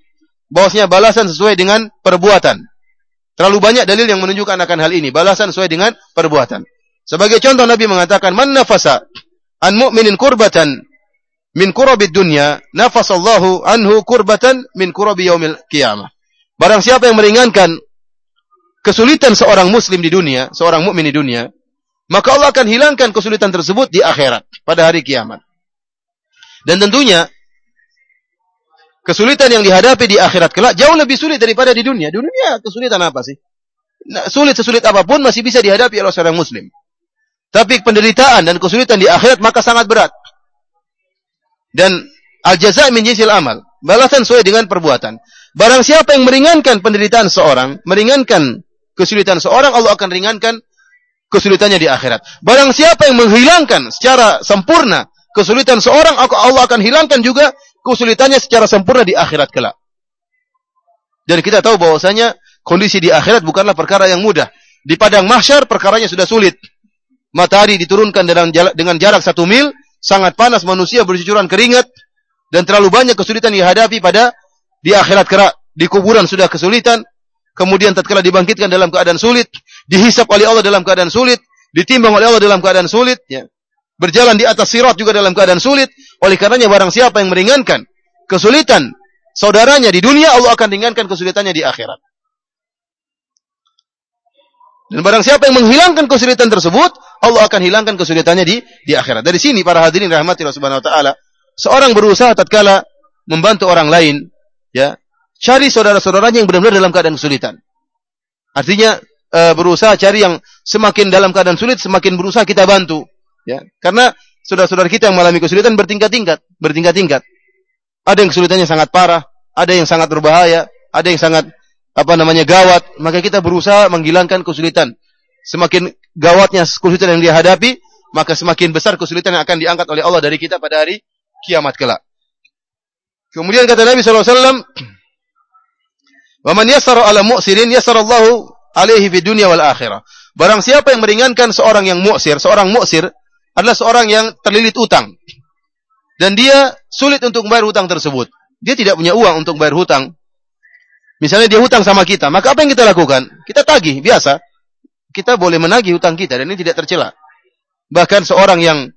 Bahwasanya balasan sesuai dengan perbuatan. Terlalu banyak dalil yang menunjukkan akan hal ini, balasan sesuai dengan perbuatan. Sebagai contoh Nabi mengatakan, "Man nafasa an mu'minin kurbatan min kurabid dunya, nafasallahu anhu kurbatan min kurabi yaumil qiyamah. Barang siapa yang meringankan kesulitan seorang muslim di dunia, seorang mukmin di dunia, maka Allah akan hilangkan kesulitan tersebut di akhirat pada hari kiamat. Dan tentunya kesulitan yang dihadapi di akhirat kelak jauh lebih sulit daripada di dunia. Di dunia kesulitan apa sih? Nah, sulit sesulit apa pun masih bisa dihadapi oleh seorang muslim. Tapi penderitaan dan kesulitan di akhirat maka sangat berat. Dan al-jaza min jinsil amal. Balasan sesuai dengan perbuatan. Barang siapa yang meringankan penderitaan seorang, meringankan kesulitan seorang, Allah akan ringankan kesulitannya di akhirat. Barang siapa yang menghilangkan secara sempurna kesulitan seorang, Allah akan hilangkan juga kesulitannya secara sempurna di akhirat kelak. Dan kita tahu bahwasanya kondisi di akhirat bukanlah perkara yang mudah. Di padang mahsyar perkaranya sudah sulit. Matahari diturunkan dengan jarak, dengan jarak satu mil, sangat panas, manusia bercucuran keringat, dan terlalu banyak kesulitan dihadapi pada di akhirat kelak. Di kuburan sudah kesulitan, kemudian tatkala dibangkitkan dalam keadaan sulit, dihisap oleh Allah dalam keadaan sulit, ditimbang oleh Allah dalam keadaan sulit, ya. Berjalan di atas sirat juga dalam keadaan sulit. Oleh karenanya barang siapa yang meringankan kesulitan saudaranya di dunia, Allah akan ringankan kesulitannya di akhirat. Dan barang siapa yang menghilangkan kesulitan tersebut, Allah akan hilangkan kesulitannya di di akhirat. Dari sini para hadirin rahmati Allah Subhanahu wa taala, seorang berusaha tatkala membantu orang lain, ya, cari saudara-saudaranya yang benar-benar dalam keadaan kesulitan. Artinya e, berusaha cari yang semakin dalam keadaan sulit, semakin berusaha kita bantu. Ya, karena saudara-saudara kita yang mengalami kesulitan bertingkat-tingkat, bertingkat-tingkat. Ada yang kesulitannya sangat parah, ada yang sangat berbahaya, ada yang sangat apa namanya gawat, maka kita berusaha menghilangkan kesulitan. Semakin gawatnya kesulitan yang dihadapi, maka semakin besar kesulitan yang akan diangkat oleh Allah dari kita pada hari kiamat kelak. Kemudian kata Nabi SAW, "Wa man yassara ala mu'sirin yassara Allahu alaihi fi dunya wal akhirah." Barang siapa yang meringankan seorang yang mu'sir, seorang mu'sir adalah seorang yang terlilit utang. Dan dia sulit untuk membayar hutang tersebut. Dia tidak punya uang untuk bayar hutang. Misalnya dia hutang sama kita, maka apa yang kita lakukan? Kita tagih, biasa. Kita boleh menagih hutang kita dan ini tidak tercela. Bahkan seorang yang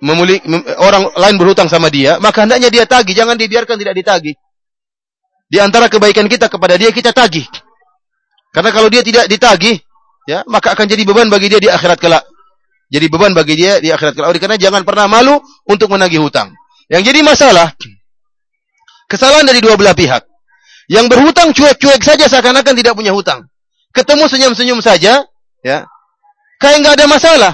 memulik, orang lain berhutang sama dia, maka hendaknya dia tagih, jangan dibiarkan tidak ditagih. Di antara kebaikan kita kepada dia kita tagih. Karena kalau dia tidak ditagih, ya, maka akan jadi beban bagi dia di akhirat kelak. Jadi beban bagi dia di akhirat kelak. Karena jangan pernah malu untuk menagih hutang. Yang jadi masalah kesalahan dari dua belah pihak. Yang berhutang cuek-cuek saja seakan-akan tidak punya hutang. Ketemu senyum-senyum saja, ya. Kayak nggak ada masalah.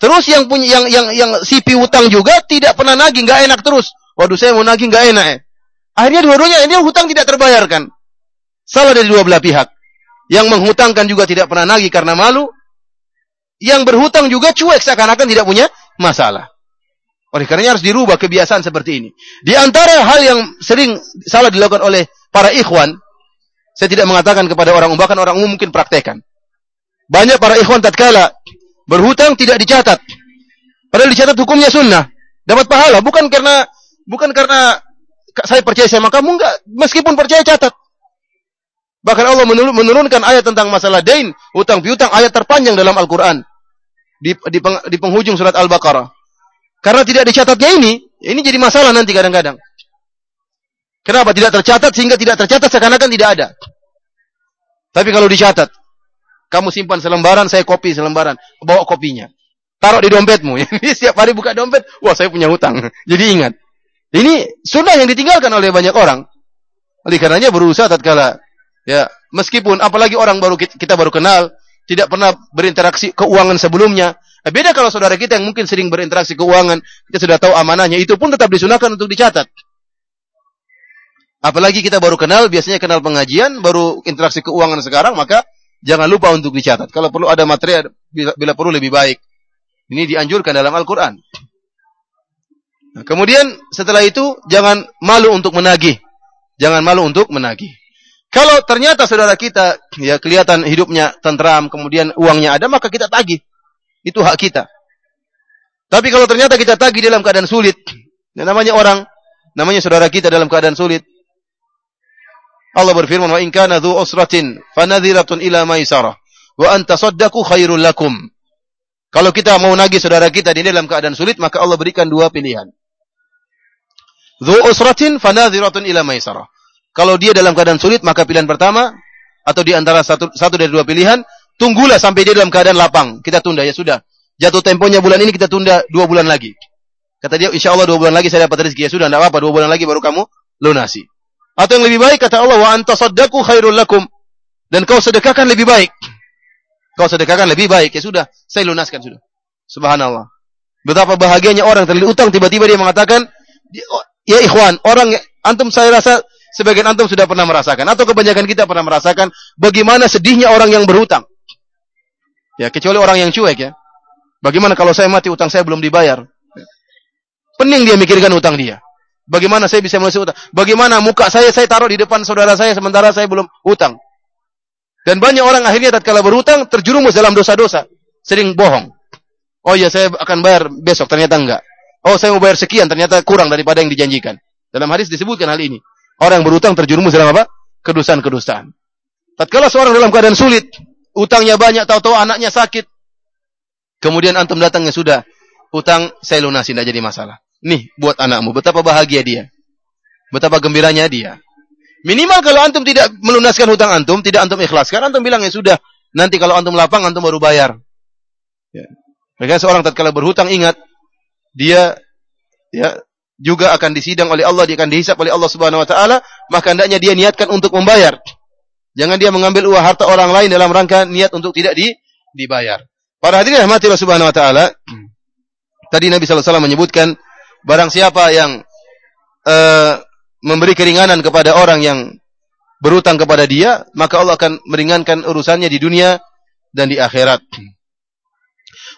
Terus yang punya yang yang yang si hutang juga tidak pernah nagih, nggak enak terus. Waduh saya mau nagih nggak enak ya. Akhirnya dua-duanya ini hutang tidak terbayarkan. Salah dari dua belah pihak. Yang menghutangkan juga tidak pernah nagih karena malu, yang berhutang juga cuek seakan-akan tidak punya masalah. Oleh karenanya harus dirubah kebiasaan seperti ini. Di antara hal yang sering salah dilakukan oleh para ikhwan, saya tidak mengatakan kepada orang umum, bahkan orang umum mungkin praktekan. Banyak para ikhwan tatkala berhutang tidak dicatat. Padahal dicatat hukumnya sunnah. Dapat pahala. Bukan karena bukan karena saya percaya sama kamu, enggak. Meskipun percaya catat. Bahkan Allah menurunkan ayat tentang masalah dain, utang piutang, ayat terpanjang dalam Al-Quran. Di, di, peng, di penghujung surat Al-Baqarah. Karena tidak dicatatnya ini, ini jadi masalah nanti kadang-kadang. Kenapa tidak tercatat sehingga tidak tercatat seakan-akan tidak ada. Tapi kalau dicatat, kamu simpan selembaran, saya kopi selembaran, bawa kopinya. Taruh di dompetmu. Ini setiap hari buka dompet, wah saya punya hutang. Jadi ingat. Ini sunnah yang ditinggalkan oleh banyak orang. Oleh karenanya berusaha tatkala Ya, meskipun apalagi orang baru kita baru kenal, tidak pernah berinteraksi keuangan sebelumnya. Nah, beda kalau saudara kita yang mungkin sering berinteraksi keuangan, kita sudah tahu amanahnya, itu pun tetap disunahkan untuk dicatat. Apalagi kita baru kenal, biasanya kenal pengajian, baru interaksi keuangan sekarang, maka jangan lupa untuk dicatat. Kalau perlu ada materi, bila, bila perlu lebih baik. Ini dianjurkan dalam Al-Quran. Nah, kemudian setelah itu, jangan malu untuk menagih. Jangan malu untuk menagih. Kalau ternyata saudara kita ya kelihatan hidupnya tentram, kemudian uangnya ada, maka kita tagih. Itu hak kita. Tapi kalau ternyata kita tagih dalam keadaan sulit, ya namanya orang, namanya saudara kita dalam keadaan sulit. Allah berfirman, "Wa in kana dzu usratin fanadhiratun ila maisarah wa an tasaddaqu khairul lakum." Kalau kita mau nagih saudara kita di dalam keadaan sulit, maka Allah berikan dua pilihan. Dhu usratin fanadhiratun ila maisarah. Kalau dia dalam keadaan sulit, maka pilihan pertama atau di antara satu, satu dari dua pilihan, tunggulah sampai dia dalam keadaan lapang. Kita tunda ya sudah. Jatuh temponya bulan ini kita tunda dua bulan lagi. Kata dia, insya Allah dua bulan lagi saya dapat rezeki. Ya sudah, tidak apa-apa. Dua bulan lagi baru kamu lunasi. Atau yang lebih baik, kata Allah, wa antasaddaku khairul lakum. Dan kau sedekahkan lebih baik. Kau sedekahkan lebih baik. Ya sudah, saya lunaskan sudah. Subhanallah. Betapa bahagianya orang terlilit utang, tiba-tiba dia mengatakan, ya ikhwan, orang antum saya rasa sebagian antum sudah pernah merasakan atau kebanyakan kita pernah merasakan bagaimana sedihnya orang yang berhutang. Ya, kecuali orang yang cuek ya. Bagaimana kalau saya mati utang saya belum dibayar? Pening dia mikirkan utang dia. Bagaimana saya bisa melunasi utang? Bagaimana muka saya saya taruh di depan saudara saya sementara saya belum utang? Dan banyak orang akhirnya tatkala berhutang terjerumus dalam dosa-dosa, sering bohong. Oh ya saya akan bayar besok, ternyata enggak. Oh saya mau bayar sekian, ternyata kurang daripada yang dijanjikan. Dalam hadis disebutkan hal ini. Orang yang berutang terjerumus dalam apa? Kedustaan-kedustaan. Tatkala seorang dalam keadaan sulit, utangnya banyak, tahu-tahu anaknya sakit. Kemudian antum datangnya sudah, utang saya lunasi, tidak jadi masalah. Nih, buat anakmu, betapa bahagia dia. Betapa gembiranya dia. Minimal kalau antum tidak melunaskan hutang antum, tidak antum ikhlaskan, antum bilang ya sudah, nanti kalau antum lapang, antum baru bayar. Ya. Maka seorang tatkala berhutang ingat dia ya juga akan disidang oleh Allah, dia akan dihisap oleh Allah Subhanahu wa taala, maka hendaknya dia niatkan untuk membayar. Jangan dia mengambil uang harta orang lain dalam rangka niat untuk tidak di, dibayar. Para hadirin rahmati Allah Subhanahu wa taala, tadi Nabi sallallahu alaihi wasallam menyebutkan barang siapa yang uh, memberi keringanan kepada orang yang berutang kepada dia, maka Allah akan meringankan urusannya di dunia dan di akhirat.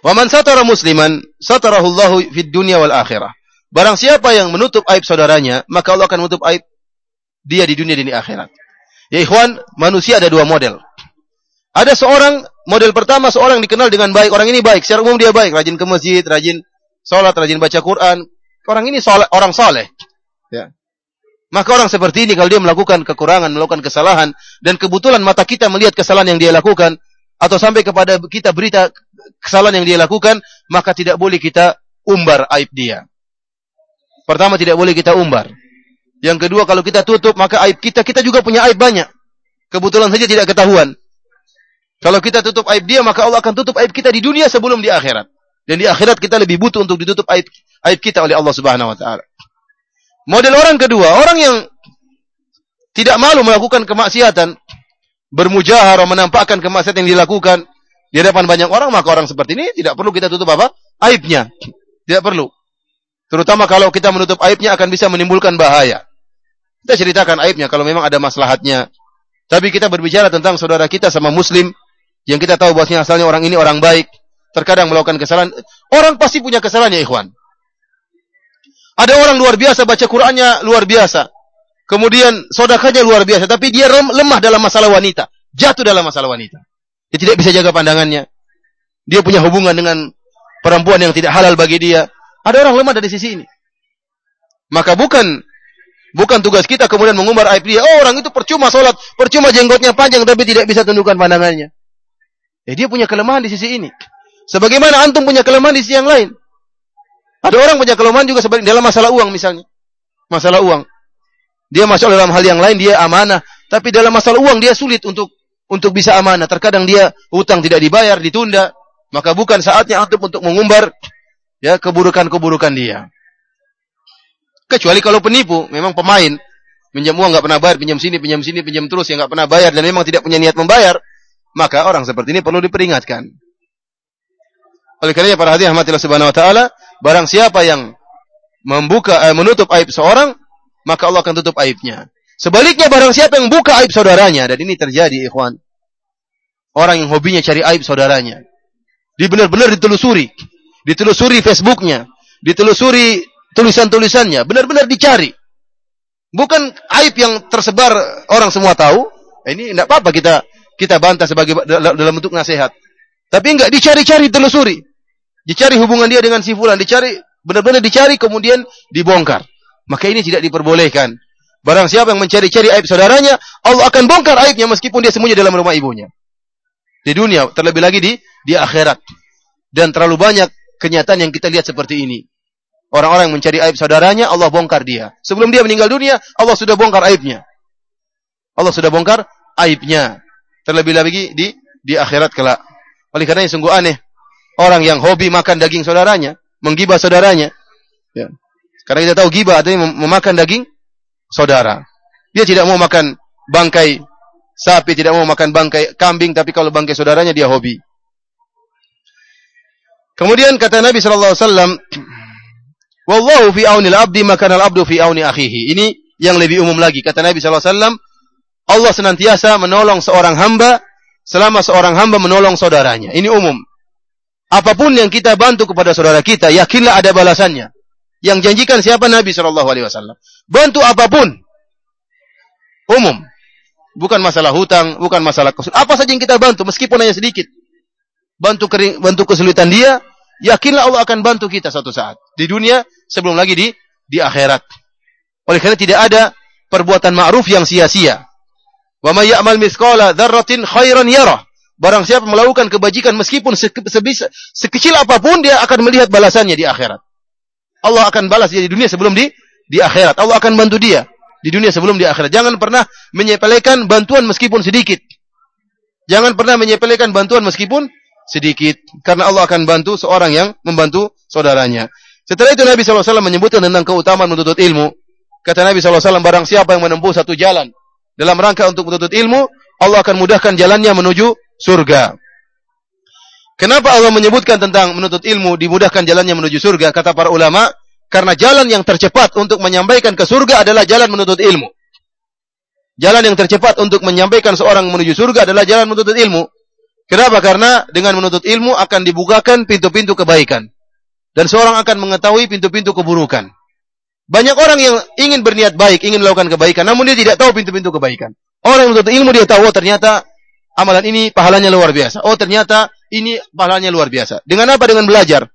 Wa man satara musliman satarahu Allahu fid dunya wal akhirah. Barang siapa yang menutup aib saudaranya, maka Allah akan menutup aib dia di dunia dan di akhirat. Ya ikhwan, manusia ada dua model. Ada seorang model pertama seorang dikenal dengan baik. Orang ini baik, secara umum dia baik, rajin ke masjid, rajin sholat, rajin baca Quran. Orang ini soleh, orang soleh. Ya. Maka orang seperti ini kalau dia melakukan kekurangan, melakukan kesalahan dan kebetulan mata kita melihat kesalahan yang dia lakukan atau sampai kepada kita berita kesalahan yang dia lakukan, maka tidak boleh kita umbar aib dia. Pertama tidak boleh kita umbar. Yang kedua kalau kita tutup maka aib kita kita juga punya aib banyak. Kebetulan saja tidak ketahuan. Kalau kita tutup aib dia maka Allah akan tutup aib kita di dunia sebelum di akhirat. Dan di akhirat kita lebih butuh untuk ditutup aib aib kita oleh Allah Subhanahu wa taala. Model orang kedua, orang yang tidak malu melakukan kemaksiatan, bermujahara menampakkan kemaksiatan yang dilakukan, di hadapan banyak orang, maka orang seperti ini tidak perlu kita tutup apa? Aibnya. Tidak perlu. Terutama kalau kita menutup aibnya akan bisa menimbulkan bahaya. Kita ceritakan aibnya kalau memang ada maslahatnya. Tapi kita berbicara tentang saudara kita sama muslim yang kita tahu bahwasanya asalnya orang ini orang baik, terkadang melakukan kesalahan. Orang pasti punya kesalahan ya ikhwan. Ada orang luar biasa baca Qur'annya luar biasa. Kemudian sodakanya luar biasa, tapi dia lemah dalam masalah wanita, jatuh dalam masalah wanita. Dia tidak bisa jaga pandangannya. Dia punya hubungan dengan perempuan yang tidak halal bagi dia. Ada orang lemah dari sisi ini. Maka bukan bukan tugas kita kemudian mengumbar aib dia. Oh, orang itu percuma sholat, percuma jenggotnya panjang tapi tidak bisa tundukkan pandangannya. Ya, dia punya kelemahan di sisi ini. Sebagaimana antum punya kelemahan di sisi yang lain. Ada orang punya kelemahan juga dalam masalah uang misalnya. Masalah uang. Dia masuk dalam hal yang lain dia amanah, tapi dalam masalah uang dia sulit untuk untuk bisa amanah. Terkadang dia utang tidak dibayar, ditunda, maka bukan saatnya antum untuk mengumbar ya keburukan-keburukan dia. Kecuali kalau penipu, memang pemain, pinjam uang nggak pernah bayar, pinjam sini, pinjam sini, pinjam terus yang nggak pernah bayar dan memang tidak punya niat membayar, maka orang seperti ini perlu diperingatkan. Oleh karena para hadirin rahmatillah subhanahu wa taala, barang siapa yang membuka eh, menutup aib seorang, maka Allah akan tutup aibnya. Sebaliknya barang siapa yang buka aib saudaranya dan ini terjadi ikhwan. Orang yang hobinya cari aib saudaranya. Dia benar-benar ditelusuri. Ditelusuri Facebooknya. Ditelusuri tulisan-tulisannya. Benar-benar dicari. Bukan aib yang tersebar orang semua tahu. Ini tidak apa-apa kita kita bantah sebagai dalam bentuk nasihat. Tapi enggak dicari-cari telusuri. Dicari hubungan dia dengan si fulan, dicari benar-benar dicari kemudian dibongkar. Maka ini tidak diperbolehkan. Barang siapa yang mencari-cari aib saudaranya, Allah akan bongkar aibnya meskipun dia sembunyi dalam rumah ibunya. Di dunia, terlebih lagi di di akhirat. Dan terlalu banyak kenyataan yang kita lihat seperti ini. Orang-orang yang mencari aib saudaranya, Allah bongkar dia. Sebelum dia meninggal dunia, Allah sudah bongkar aibnya. Allah sudah bongkar aibnya. Terlebih lagi di di akhirat kelak. Oleh karena sungguh aneh orang yang hobi makan daging saudaranya, menggibah saudaranya. Ya. Karena kita tahu gibah artinya memakan daging saudara. Dia tidak mau makan bangkai sapi, tidak mau makan bangkai kambing, tapi kalau bangkai saudaranya dia hobi. Kemudian kata Nabi sallallahu alaihi wasallam, Wallahu fi auni al-abdi maka al-abdu fi auni akhihi. Ini yang lebih umum lagi. Kata Nabi sallallahu alaihi wasallam, Allah senantiasa menolong seorang hamba selama seorang hamba menolong saudaranya. Ini umum. Apa pun yang kita bantu kepada saudara kita, yakinlah ada balasannya. Yang janjikan siapa Nabi sallallahu alaihi wasallam. Bantu apa pun. Umum. Bukan masalah hutang, bukan masalah kesulitan. Apa saja yang kita bantu meskipun hanya sedikit. Bantu kering, bantu kesulitan dia, yakinlah Allah akan bantu kita suatu saat. Di dunia sebelum lagi di di akhirat. Oleh karena tidak ada perbuatan ma'ruf yang sia-sia. Wa may ya'mal mithqala dzarratin khairan yarah. Barang siapa melakukan kebajikan meskipun sekecil apa pun dia akan melihat balasannya di akhirat. Allah akan balas dia di dunia sebelum di di akhirat. Allah akan bantu dia di dunia sebelum di akhirat. Jangan pernah menyepelekan bantuan meskipun sedikit. Jangan pernah menyepelekan bantuan meskipun sedikit karena Allah akan bantu seorang yang membantu saudaranya. Setelah itu Nabi SAW menyebutkan tentang keutamaan menuntut ilmu. Kata Nabi SAW, barang siapa yang menempuh satu jalan dalam rangka untuk menuntut ilmu, Allah akan mudahkan jalannya menuju surga. Kenapa Allah menyebutkan tentang menuntut ilmu dimudahkan jalannya menuju surga? Kata para ulama, karena jalan yang tercepat untuk menyampaikan ke surga adalah jalan menuntut ilmu. Jalan yang tercepat untuk menyampaikan seorang menuju surga adalah jalan menuntut ilmu. Kenapa? Karena dengan menuntut ilmu akan dibukakan pintu-pintu kebaikan. Dan seorang akan mengetahui pintu-pintu keburukan. Banyak orang yang ingin berniat baik, ingin melakukan kebaikan, namun dia tidak tahu pintu-pintu kebaikan. Orang yang menuntut ilmu dia tahu, oh ternyata amalan ini pahalanya luar biasa. Oh ternyata ini pahalanya luar biasa. Dengan apa? Dengan belajar.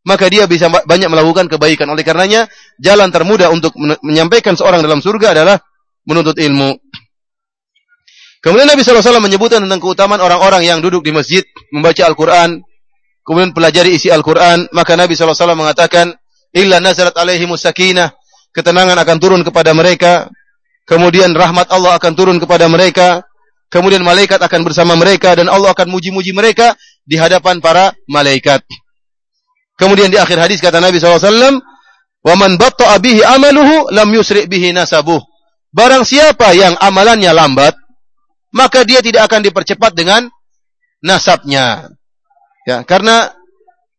Maka dia bisa banyak melakukan kebaikan. Oleh karenanya, jalan termudah untuk menyampaikan seorang dalam surga adalah menuntut ilmu. Kemudian Nabi SAW menyebutkan tentang keutamaan orang-orang yang duduk di masjid, membaca Al-Quran, kemudian pelajari isi Al-Quran, maka Nabi SAW mengatakan, Illa nazarat alaihimus sakinah, ketenangan akan turun kepada mereka, kemudian rahmat Allah akan turun kepada mereka, kemudian malaikat akan bersama mereka, dan Allah akan muji-muji mereka di hadapan para malaikat. Kemudian di akhir hadis kata Nabi SAW, وَمَنْ بَطَّأَ بِهِ amaluhu lam yusri' bihi nasabuh. Barang siapa yang amalannya lambat, maka dia tidak akan dipercepat dengan nasabnya. Ya, karena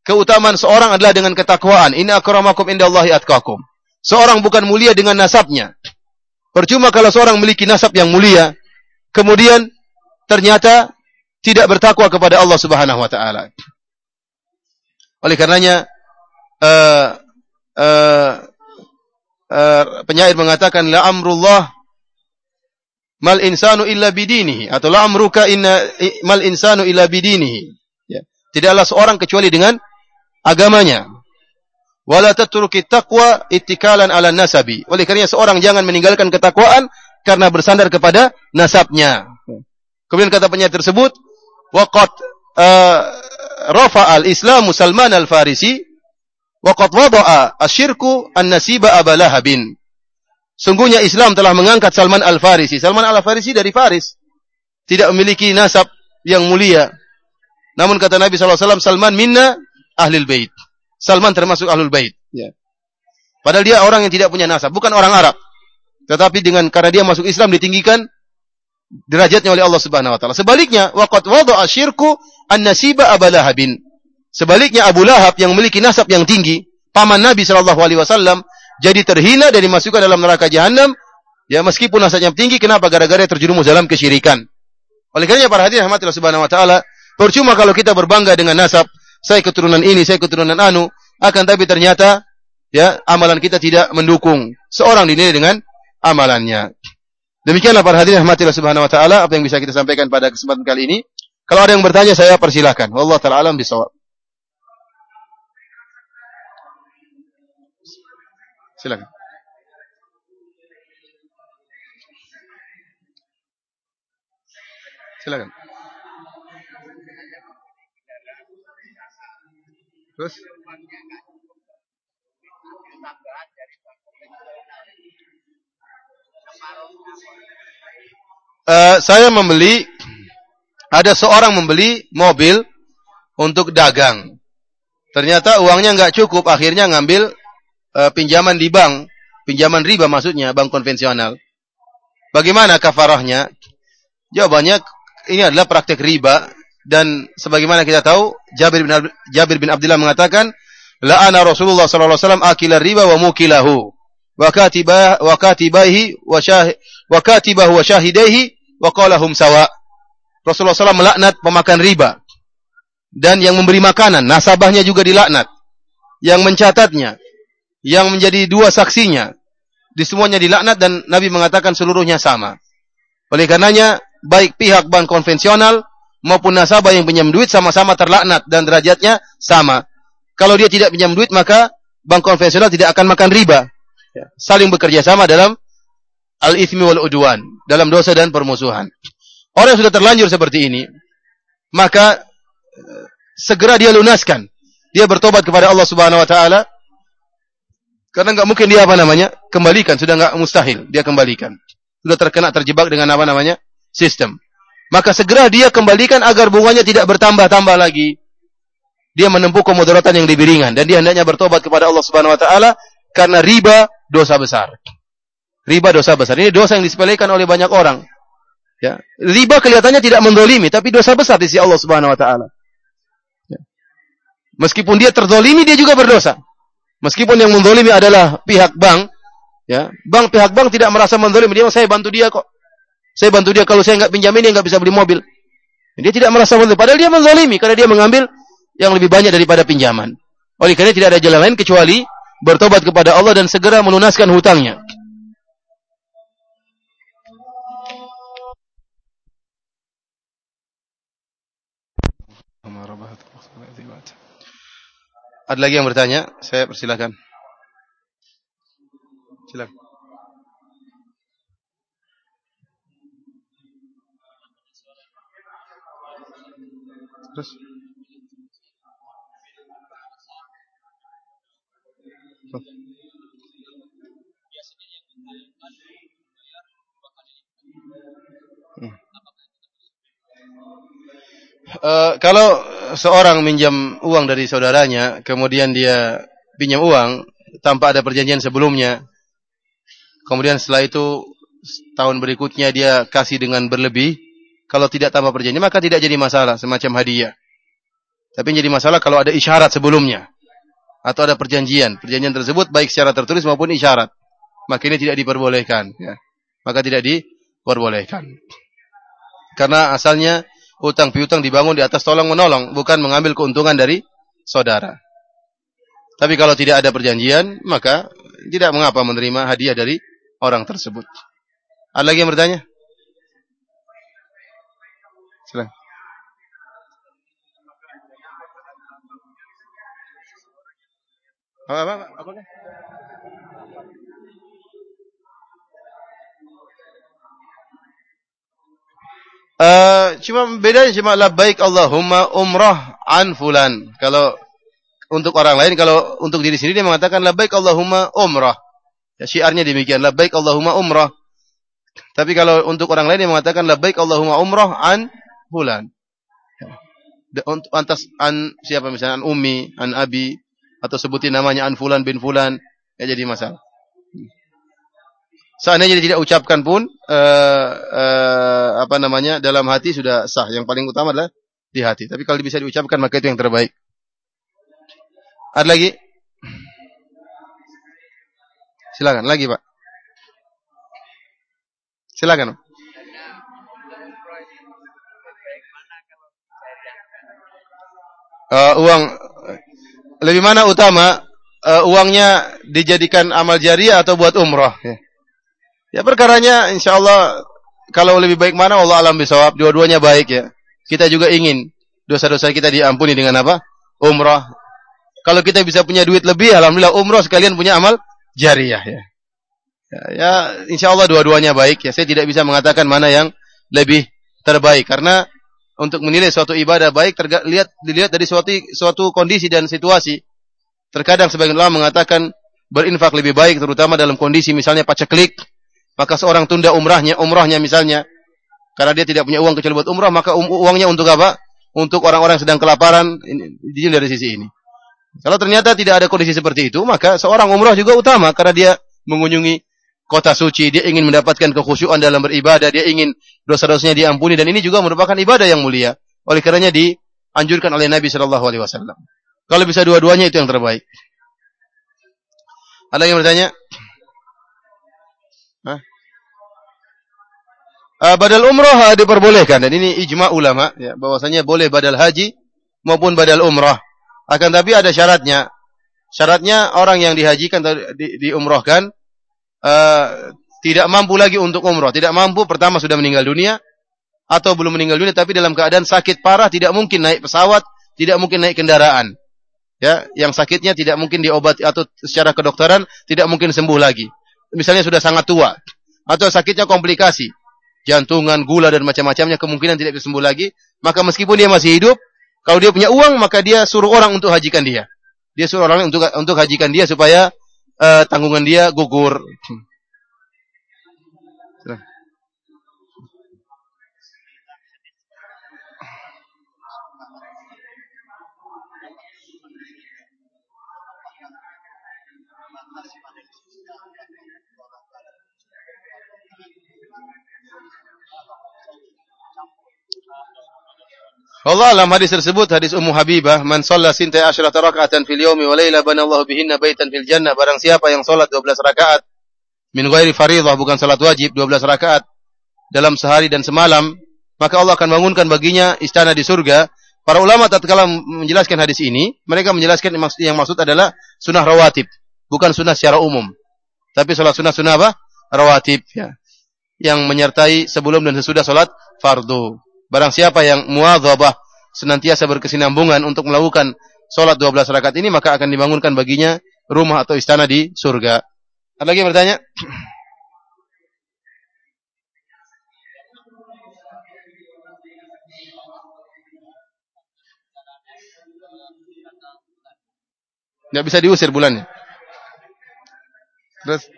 keutamaan seorang adalah dengan ketakwaan. Ini akramakum indallahi atqakum. Seorang bukan mulia dengan nasabnya. Percuma kalau seorang memiliki nasab yang mulia, kemudian ternyata tidak bertakwa kepada Allah Subhanahu wa taala. Oleh karenanya uh, uh, uh, penyair mengatakan la amrullah mal insanu illa bidinihi atau la amruka inna mal insanu illa bidinihi. Ya. Tidaklah seorang kecuali dengan agamanya. Wala tatruki taqwa ittikalan ala nasabi. Oleh karena seorang jangan meninggalkan ketakwaan karena bersandar kepada nasabnya. Kemudian kata penyair tersebut, waqad uh, rafa al-Islamu Salman al-Farisi waqad wada'a asyirku an-nasiba abalahabin. Sungguhnya Islam telah mengangkat Salman Al-Farisi. Salman Al-Farisi dari Faris. Tidak memiliki nasab yang mulia. Namun kata Nabi SAW, Salman minna ahlul bait. Salman termasuk ahlul bait. Ya. Padahal dia orang yang tidak punya nasab. Bukan orang Arab. Tetapi dengan karena dia masuk Islam ditinggikan derajatnya oleh Allah Subhanahu wa taala. Sebaliknya, waqad wada'a syirku an-nasiba abalahabin. Sebaliknya Abu Lahab yang memiliki nasab yang tinggi, paman Nabi sallallahu alaihi wasallam jadi terhina dan dimasukkan dalam neraka jahanam ya meskipun nasabnya tinggi kenapa? Gara-gara terjerumus dalam kesyirikan. Oleh karena para hadirin rahmatillah subhanahu wa taala percuma kalau kita berbangga dengan nasab saya keturunan ini saya keturunan anu akan tapi ternyata ya amalan kita tidak mendukung. Seorang dinilai dengan amalannya demikianlah para hadirin rahmatillah subhanahu wa taala apa yang bisa kita sampaikan pada kesempatan kali ini kalau ada yang bertanya saya persilahkan wallahu taala alam bisawab Silakan. Silakan. Terus? Uh, saya membeli ada seorang membeli mobil untuk dagang. Ternyata uangnya nggak cukup, akhirnya ngambil uh, pinjaman di bank, pinjaman riba maksudnya, bank konvensional. Bagaimana kafarahnya? Jawabannya ini adalah praktek riba dan sebagaimana kita tahu Jabir bin Jabir bin Abdullah mengatakan la'ana Rasulullah sallallahu alaihi wasallam akila riba wa mukilahu wa katibah wa katibahi wa syah wa katibahu wa syahidaihi wa qalahum sawa. Rasulullah SAW melaknat pemakan riba dan yang memberi makanan, nasabahnya juga dilaknat. Yang mencatatnya, yang menjadi dua saksinya, di semuanya dilaknat dan Nabi mengatakan seluruhnya sama. Oleh karenanya, baik pihak bank konvensional maupun nasabah yang pinjam duit sama-sama terlaknat dan derajatnya sama. Kalau dia tidak pinjam duit, maka bank konvensional tidak akan makan riba. Ya, saling bekerja sama dalam al-ithmi wal udwan, dalam dosa dan permusuhan. Orang yang sudah terlanjur seperti ini, maka segera dia lunaskan. Dia bertobat kepada Allah Subhanahu wa taala. Karena nggak mungkin dia apa namanya? kembalikan, sudah nggak mustahil dia kembalikan. Sudah terkena terjebak dengan apa namanya? sistem. Maka segera dia kembalikan agar bunganya tidak bertambah-tambah lagi. Dia menempuh kemudaratan yang lebih ringan dan dia hendaknya bertobat kepada Allah Subhanahu wa taala karena riba dosa besar. Riba dosa besar. Ini dosa yang disepelekan oleh banyak orang. Ya. Riba kelihatannya tidak mendolimi, tapi dosa besar di sisi Allah Subhanahu wa taala. Meskipun dia terzolimi, dia juga berdosa. Meskipun yang mendolimi adalah pihak bank, ya, bank pihak bank tidak merasa mendolimi. Dia saya bantu dia kok. Saya bantu dia kalau saya nggak pinjam ini nggak bisa beli mobil. Dia tidak merasa mendolimi. Padahal dia mendolimi karena dia mengambil yang lebih banyak daripada pinjaman. Oleh karena tidak ada jalan lain kecuali bertobat kepada Allah dan segera melunaskan hutangnya. Ada lagi yang bertanya? Saya persilakan. Silakan. Terus? Uh, kalau seorang minjam uang dari saudaranya, kemudian dia pinjam uang tanpa ada perjanjian sebelumnya, kemudian setelah itu tahun berikutnya dia kasih dengan berlebih, kalau tidak tanpa perjanjian maka tidak jadi masalah, semacam hadiah. Tapi jadi masalah kalau ada isyarat sebelumnya atau ada perjanjian, perjanjian tersebut baik secara tertulis maupun isyarat, maka ini tidak diperbolehkan. Ya. Maka tidak diperbolehkan. Karena asalnya Utang piutang dibangun di atas tolong menolong, bukan mengambil keuntungan dari saudara. Tapi kalau tidak ada perjanjian, maka tidak mengapa menerima hadiah dari orang tersebut. Ada lagi yang bertanya? Silakan. Apa, apa, apa, apa? Uh, cuma beda cuma labbaik Allahumma umrah an fulan. Kalau untuk orang lain kalau untuk diri sendiri dia mengatakan labbaik Allahumma umrah. Ya, syiarnya demikian labbaik Allahumma umrah. Tapi kalau untuk orang lain dia mengatakan labbaik Allahumma umrah an fulan. Ya. Antas an siapa misalnya an ummi, an abi atau sebutin namanya an fulan bin fulan ya jadi masalah. Seandainya dia tidak ucapkan pun uh, uh, apa namanya dalam hati sudah sah. Yang paling utama adalah di hati. Tapi kalau bisa diucapkan maka itu yang terbaik. Ada lagi? Silakan lagi, Pak. Silakan. Uh, uang lebih mana utama uh, uangnya dijadikan amal jariah atau buat umroh? Ya. Ya perkaranya insya Allah kalau lebih baik mana Allah alam bisawab dua-duanya baik ya. Kita juga ingin dosa-dosa kita diampuni dengan apa? Umrah. Kalau kita bisa punya duit lebih, alhamdulillah umrah sekalian punya amal jariah ya. Ya, ya insya Allah dua-duanya baik ya. Saya tidak bisa mengatakan mana yang lebih terbaik karena untuk menilai suatu ibadah baik lihat dilihat dari suatu suatu kondisi dan situasi. Terkadang sebagian ulama mengatakan berinfak lebih baik terutama dalam kondisi misalnya paceklik maka seorang tunda umrahnya umrahnya misalnya karena dia tidak punya uang kecuali buat umrah maka um, uangnya untuk apa? Untuk orang-orang sedang kelaparan ini dari sisi ini. Kalau ternyata tidak ada kondisi seperti itu maka seorang umrah juga utama karena dia mengunjungi kota suci dia ingin mendapatkan kekhusyuan dalam beribadah dia ingin dosa-dosanya diampuni dan ini juga merupakan ibadah yang mulia. Oleh karenanya dianjurkan oleh Nabi Shallallahu Alaihi Wasallam. Kalau bisa dua-duanya itu yang terbaik. Ada yang bertanya? Uh, badal umroh uh, diperbolehkan dan ini ijma ulama ya bahwasanya boleh badal haji maupun badal umroh. Akan tapi ada syaratnya. Syaratnya orang yang dihajikan atau di, diumrohkan uh, tidak mampu lagi untuk umroh, tidak mampu pertama sudah meninggal dunia atau belum meninggal dunia tapi dalam keadaan sakit parah tidak mungkin naik pesawat, tidak mungkin naik kendaraan ya yang sakitnya tidak mungkin diobati atau secara kedokteran tidak mungkin sembuh lagi. Misalnya sudah sangat tua atau sakitnya komplikasi, jantungan, gula dan macam-macamnya kemungkinan tidak bisa sembuh lagi, maka meskipun dia masih hidup, kalau dia punya uang maka dia suruh orang untuk hajikan dia. Dia suruh orang untuk untuk hajikan dia supaya uh, tanggungan dia gugur. Allah alam hadis tersebut hadis Ummu Habibah, "Man shalla sinta asyrata raka'atan fil yawmi wa laila banallahu bihinna baitan fil jannah." Barang siapa yang salat 12 rakaat min ghairi fardhah bukan salat wajib 12 rakaat dalam sehari dan semalam, maka Allah akan bangunkan baginya istana di surga. Para ulama tatkala menjelaskan hadis ini, mereka menjelaskan yang maksud adalah sunnah rawatib, bukan sunnah secara umum. Tapi salat sunnah sunnah apa? Rawatib ya. Yang menyertai sebelum dan sesudah salat fardu. Barang siapa yang muadzabah senantiasa berkesinambungan untuk melakukan sholat 12 rakaat ini maka akan dibangunkan baginya rumah atau istana di surga. Ada lagi yang bertanya? Nggak bisa diusir bulannya. Terus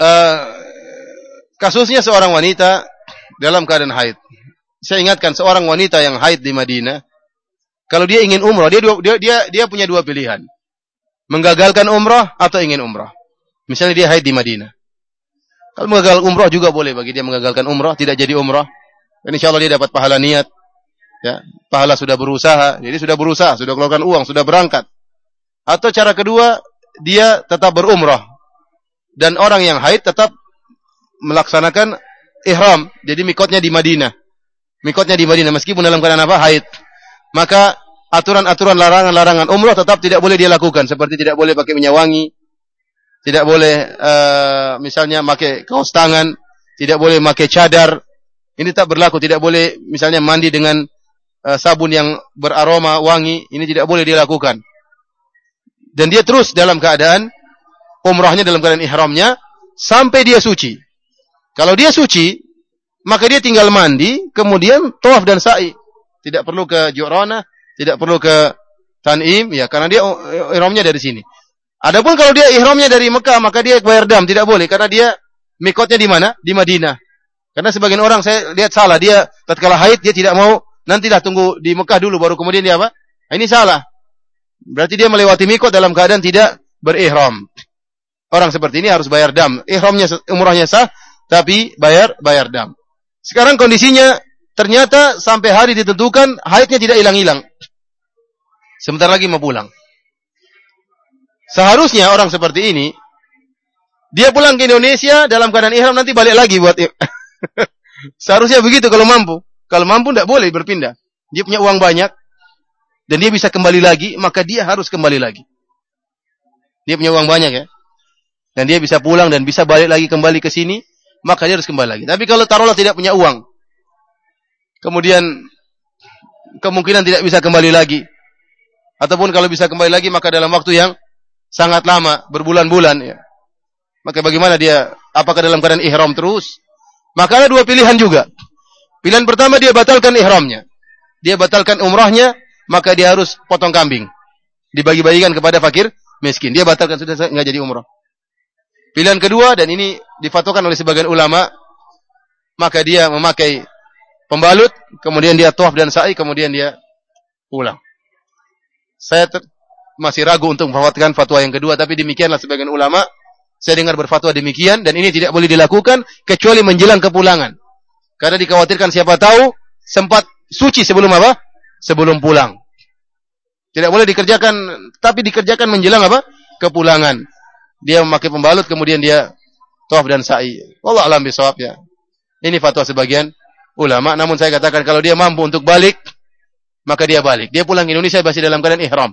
uh, kasusnya seorang wanita dalam keadaan haid. Saya ingatkan seorang wanita yang haid di Madinah, kalau dia ingin umrah, dia dia dia, dia punya dua pilihan. Menggagalkan umrah atau ingin umrah. Misalnya dia haid di Madinah. Kalau menggagal umrah juga boleh bagi dia menggagalkan umrah, tidak jadi umrah. Dan insya Allah dia dapat pahala niat. Ya, pahala sudah berusaha, jadi sudah berusaha, sudah keluarkan uang, sudah berangkat. Atau cara kedua, dia tetap berumrah, dan orang yang haid tetap melaksanakan ihram. Jadi mikotnya di Madinah. Mikotnya di Madinah meskipun dalam keadaan apa? Haid. Maka aturan-aturan larangan-larangan umrah tetap tidak boleh dia lakukan seperti tidak boleh pakai minyak wangi, tidak boleh uh, misalnya pakai kaos tangan, tidak boleh pakai cadar. Ini tak berlaku, tidak boleh misalnya mandi dengan uh, sabun yang beraroma wangi, ini tidak boleh dia lakukan. Dan dia terus dalam keadaan umrahnya dalam keadaan ihramnya sampai dia suci. Kalau dia suci, maka dia tinggal mandi, kemudian tawaf dan sa'i. Tidak perlu ke Jurana, tidak perlu ke Tan'im, ya karena dia ihramnya dari sini. Adapun kalau dia ihramnya dari Mekah, maka dia bayar dam, tidak boleh karena dia mikotnya di mana? Di Madinah. Karena sebagian orang saya lihat salah, dia tatkala haid dia tidak mau nantilah tunggu di Mekah dulu baru kemudian dia apa? Ini salah. Berarti dia melewati mikot dalam keadaan tidak berihram. Orang seperti ini harus bayar dam. Ihramnya umrahnya sah, tapi bayar bayar dam. Sekarang kondisinya ternyata sampai hari ditentukan haidnya tidak hilang-hilang. Sebentar lagi mau pulang. Seharusnya orang seperti ini dia pulang ke Indonesia dalam keadaan ihram nanti balik lagi buat Seharusnya begitu kalau mampu. Kalau mampu tidak boleh berpindah. Dia punya uang banyak dan dia bisa kembali lagi, maka dia harus kembali lagi. Dia punya uang banyak ya dan dia bisa pulang dan bisa balik lagi kembali ke sini, maka dia harus kembali lagi. Tapi kalau taruhlah tidak punya uang, kemudian kemungkinan tidak bisa kembali lagi, ataupun kalau bisa kembali lagi maka dalam waktu yang sangat lama, berbulan-bulan ya. Maka bagaimana dia? Apakah dalam keadaan ihram terus Maka ada dua pilihan juga. Pilihan pertama dia batalkan ihramnya. Dia batalkan umrahnya, maka dia harus potong kambing. Dibagi-bagikan kepada fakir miskin. Dia batalkan sudah nggak jadi umrah. Pilihan kedua dan ini difatwakan oleh sebagian ulama, maka dia memakai pembalut, kemudian dia tawaf dan sa'i, kemudian dia pulang. Saya masih ragu untuk memfatwakan fatwa yang kedua, tapi demikianlah sebagian ulama saya dengar berfatwa demikian dan ini tidak boleh dilakukan kecuali menjelang kepulangan. Karena dikhawatirkan siapa tahu sempat suci sebelum apa? Sebelum pulang. Tidak boleh dikerjakan tapi dikerjakan menjelang apa? Kepulangan. Dia memakai pembalut kemudian dia tawaf dan sa'i. Allah alam bisawab ya. Ini fatwa sebagian ulama namun saya katakan kalau dia mampu untuk balik maka dia balik. Dia pulang ke Indonesia masih dalam keadaan ihram.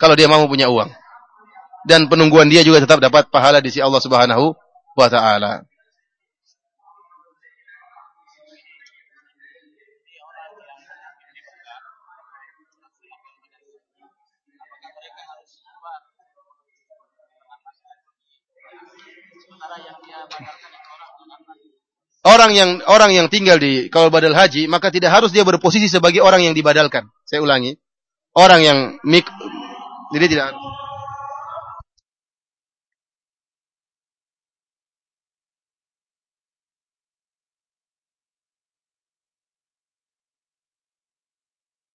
Kalau dia mampu punya uang dan penungguan dia juga tetap dapat pahala di sisi Allah Subhanahu wa taala. Orang yang orang yang tinggal di kalau badal haji maka tidak harus dia berposisi sebagai orang yang dibadalkan. Saya ulangi. Orang yang mik jadi tidak